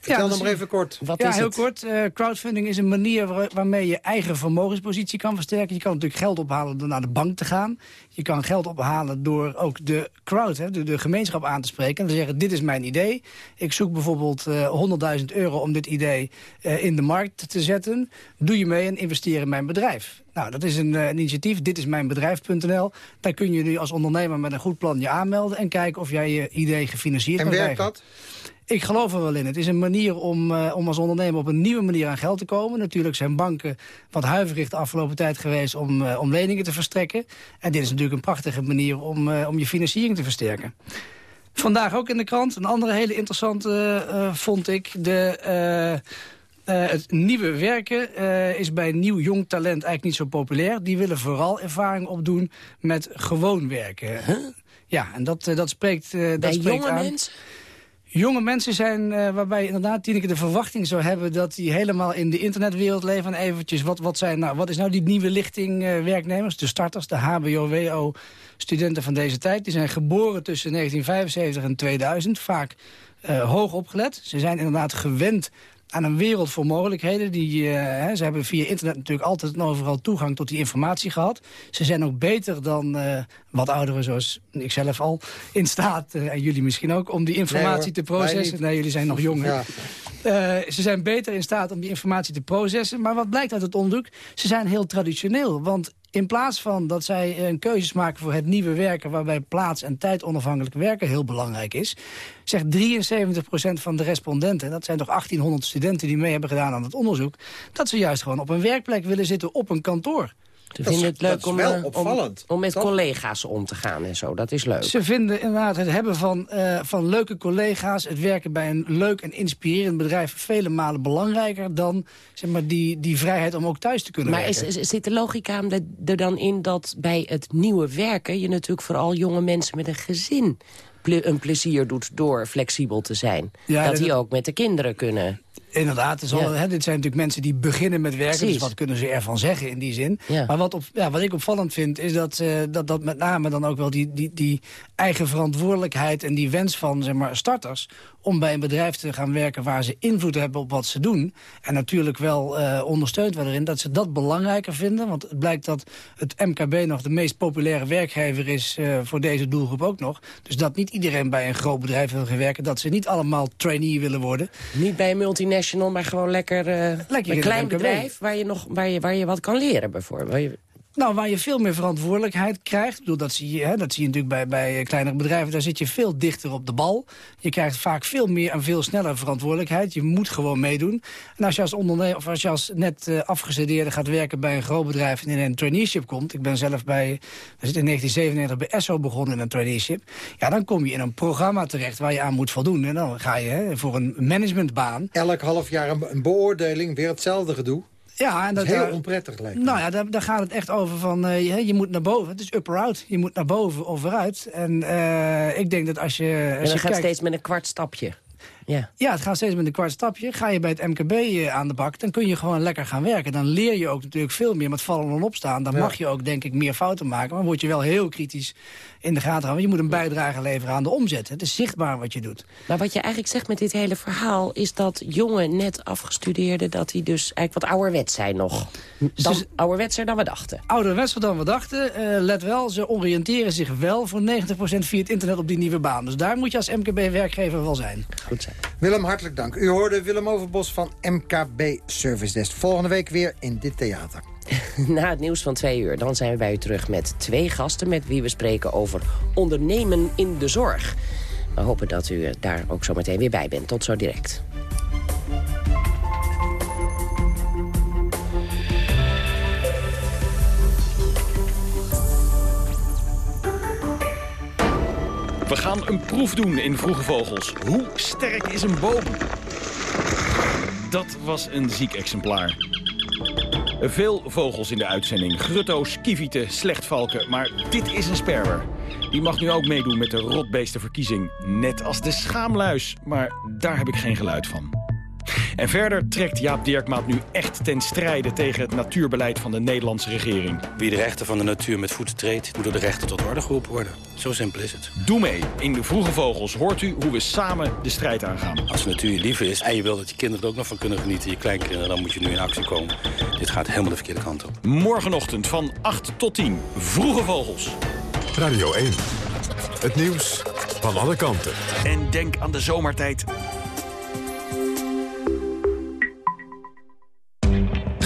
Vertel ja, dan maar even kort. Wat ja, is heel het? kort. Uh, crowdfunding is een manier waar, waarmee je eigen vermogenspositie kan versterken. Je kan natuurlijk geld ophalen door naar de bank te gaan. Je kan geld ophalen door ook de crowd, hè, de, de gemeenschap aan te spreken. En te zeggen, dit is mijn idee. Ik zoek bijvoorbeeld uh, 100.000 euro om dit idee uh, in de markt te zetten. Doe je mee en investeer in mijn bedrijf. Nou, dat is een, een initiatief, dit is mijn bedrijf.nl. Daar kun je nu als ondernemer met een goed plan je aanmelden... en kijken of jij je idee gefinancierd en kan werkt krijgen. dat? Ik geloof er wel in. Het is een manier om, uh, om als ondernemer op een nieuwe manier aan geld te komen. Natuurlijk zijn banken wat huiverig de afgelopen tijd geweest om, uh, om leningen te verstrekken. En dit is natuurlijk een prachtige manier om, uh, om je financiering te versterken. Vandaag ook in de krant. Een andere hele interessante vond ik. De, het nieuwe werken is bij nieuw jong talent eigenlijk niet zo populair. Die willen vooral ervaring opdoen met gewoon werken. Huh? Ja, en dat, dat spreekt, dat bij spreekt jonge aan. mensen? Jonge mensen zijn uh, waarbij inderdaad Tineke de verwachting zou hebben... dat die helemaal in de internetwereld leven. En eventjes, wat, wat, zijn, nou, wat is nou die nieuwe lichting werknemers? De starters, de HBO-WO-studenten van deze tijd. Die zijn geboren tussen 1975 en 2000. Vaak uh, hoog opgelet. Ze zijn inderdaad gewend aan een wereld voor mogelijkheden. Die, uh, hè, ze hebben via internet natuurlijk altijd en overal toegang tot die informatie gehad. Ze zijn ook beter dan uh, wat ouderen zoals ikzelf al in staat, uh, en jullie misschien ook, om die informatie nee, te processen. Nee, jullie zijn nog jong. Ja. ze zijn beter in staat om die informatie te processen. Maar wat blijkt uit het onderzoek? Ze zijn heel traditioneel. Want in plaats van dat zij een keuzes maken voor het nieuwe werken... waarbij plaats- en tijd onafhankelijk werken heel belangrijk is... zegt 73% van de respondenten, dat zijn toch 1800 studenten... die mee hebben gedaan aan het onderzoek... dat ze juist gewoon op een werkplek willen zitten op een kantoor. Ze vinden het leuk om, wel uh, opvallend. om, om met Toch? collega's om te gaan en zo. Dat is leuk. Ze vinden inderdaad het hebben van, uh, van leuke collega's... het werken bij een leuk en inspirerend bedrijf... vele malen belangrijker dan zeg maar, die, die vrijheid om ook thuis te kunnen maar werken. is, is, zit de logica er dan in dat bij het nieuwe werken... je natuurlijk vooral jonge mensen met een gezin ple een plezier doet... door flexibel te zijn? Ja, dat dat- die ook met de kinderen kunnen... Inderdaad, dus al, Ja. hè, dit zijn natuurlijk mensen die beginnen met werken. Precies. Dus wat kunnen ze ervan zeggen in die zin? Ja. Maar wat, op, ja, wat ik opvallend vind, is dat, eh, dat, dat met name dan ook wel die, die, die eigen verantwoordelijkheid... en die wens van zeg maar, starters om bij een bedrijf te gaan werken... waar ze invloed hebben op wat ze doen. En natuurlijk wel eh, ondersteund worden erin, dat ze dat belangrijker vinden. Want het blijkt dat het MKB nog de meest populaire werkgever is... eh, voor deze doelgroep ook nog. Dus dat niet iedereen bij een groot bedrijf wil gaan werken. Dat ze niet allemaal trainee willen worden. Niet bij een multinational, maar gewoon lekker, uh, in een klein bedrijf... Waar je, nog, waar, je, waar je wat kan leren bijvoorbeeld. Nou, waar je veel meer verantwoordelijkheid krijgt. Bedoel, dat, zie je, hè, dat zie je natuurlijk bij, bij kleinere bedrijven. Daar zit je veel dichter op de bal. Je krijgt vaak veel meer en veel sneller verantwoordelijkheid. Je moet gewoon meedoen. En als je als ondernemer of als je als net uh, afgestudeerde gaat werken bij een groot bedrijf en in een traineeship komt. Ik ben zelf bij, we zitten in 1997 bij ESSO begonnen in een traineeship. Ja, dan kom je in een programma terecht waar je aan moet voldoen. En dan ga je hè, voor een managementbaan. Elk half jaar een beoordeling, weer hetzelfde gedoe. Ja, en Dat dat is heel daar- onprettig lijkt me. Nou ja, daar, daar gaat het echt over van, eh, je, je moet naar boven. Het is up or out. Je moet naar boven of eruit. En eh, ik denk dat als je, En als dan je gaat kijkt... steeds met een kwart stapje. Ja. Ja, het gaat steeds met een kwart stapje. Ga je bij het MKB eh, aan de bak, dan kun je gewoon lekker gaan werken. Dan leer je ook natuurlijk veel meer met vallen en opstaan. Dan Ja. mag je ook, denk ik, meer fouten maken. Maar word je wel heel kritisch in de gaten houden. Je moet een bijdrage leveren aan de omzet. Het is zichtbaar wat je doet. Maar wat je eigenlijk zegt met dit hele verhaal... is dat jonge, net afgestudeerden... dat die dus eigenlijk wat ouderwets zijn nog. Dan, Ze- ouderwetser dan we dachten. Ouderwetser dan we dachten. Eh, let wel, ze oriënteren zich wel voor 90% via het internet op die nieuwe baan. Dus daar moet je als MKB-werkgever wel zijn. Goed zo. Willem, hartelijk dank. U hoorde Willem Overbos van MKB Service Desk. Volgende week weer in dit theater. Na het nieuws van twee uur, dan zijn we bij u terug met twee gasten... met wie we spreken over ondernemen in de zorg. We hopen dat u eh, daar ook zo meteen weer bij bent. Tot zo direct. We gaan een proef doen in Vroege Vogels. Hoe sterk is een boom? Dat was een ziek exemplaar. Veel vogels in de uitzending. Grutto's, kievieten, slechtvalken. Maar dit is een sperwer. Die mag nu ook meedoen met de rotbeestenverkiezing. Net als de schaamluis. Maar daar heb ik geen geluid van. En verder trekt Jaap Dirkmaat nu echt ten strijde tegen het natuurbeleid van de Nederlandse regering. Wie de rechten van de natuur met voeten treedt, moet door de rechten tot orde geroepen worden. Zo simpel is het. Doe mee. In de Vroege Vogels hoort u hoe we samen de strijd aangaan. Als de natuur je lief is en je wil dat je kinderen er ook nog van kunnen genieten, je kleinkinderen, dan moet je nu in actie komen. Dit gaat helemaal de verkeerde kant op. Morgenochtend van 8 tot 10. Vroege Vogels. Radio 1. Het nieuws van alle kanten. En denk aan de zomertijd.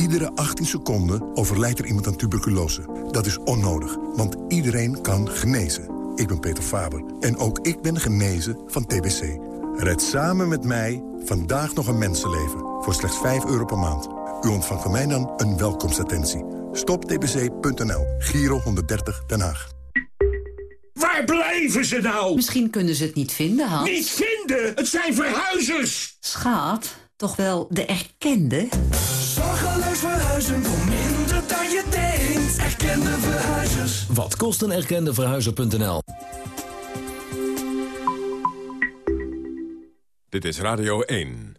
Iedere 18 seconden overlijdt er iemand aan tuberculose. Dat is onnodig, want iedereen kan genezen. Ik ben Peter Faber en ook ik ben genezen van TBC. Red samen met mij vandaag nog een mensenleven voor slechts 5 euro per maand. U ontvangt van mij dan een welkomstattentie. Stoptbc.nl, Giro 130 Den Haag. Waar blijven ze nou? Misschien kunnen ze het niet vinden, Hans. Niet vinden? Het zijn verhuizers! Schaat, toch wel de erkende? Zorgeloos verhuizen voor minder dan je denkt. Erkende verhuizers. Wat kost een erkende verhuizer.nl? Dit is Radio 1.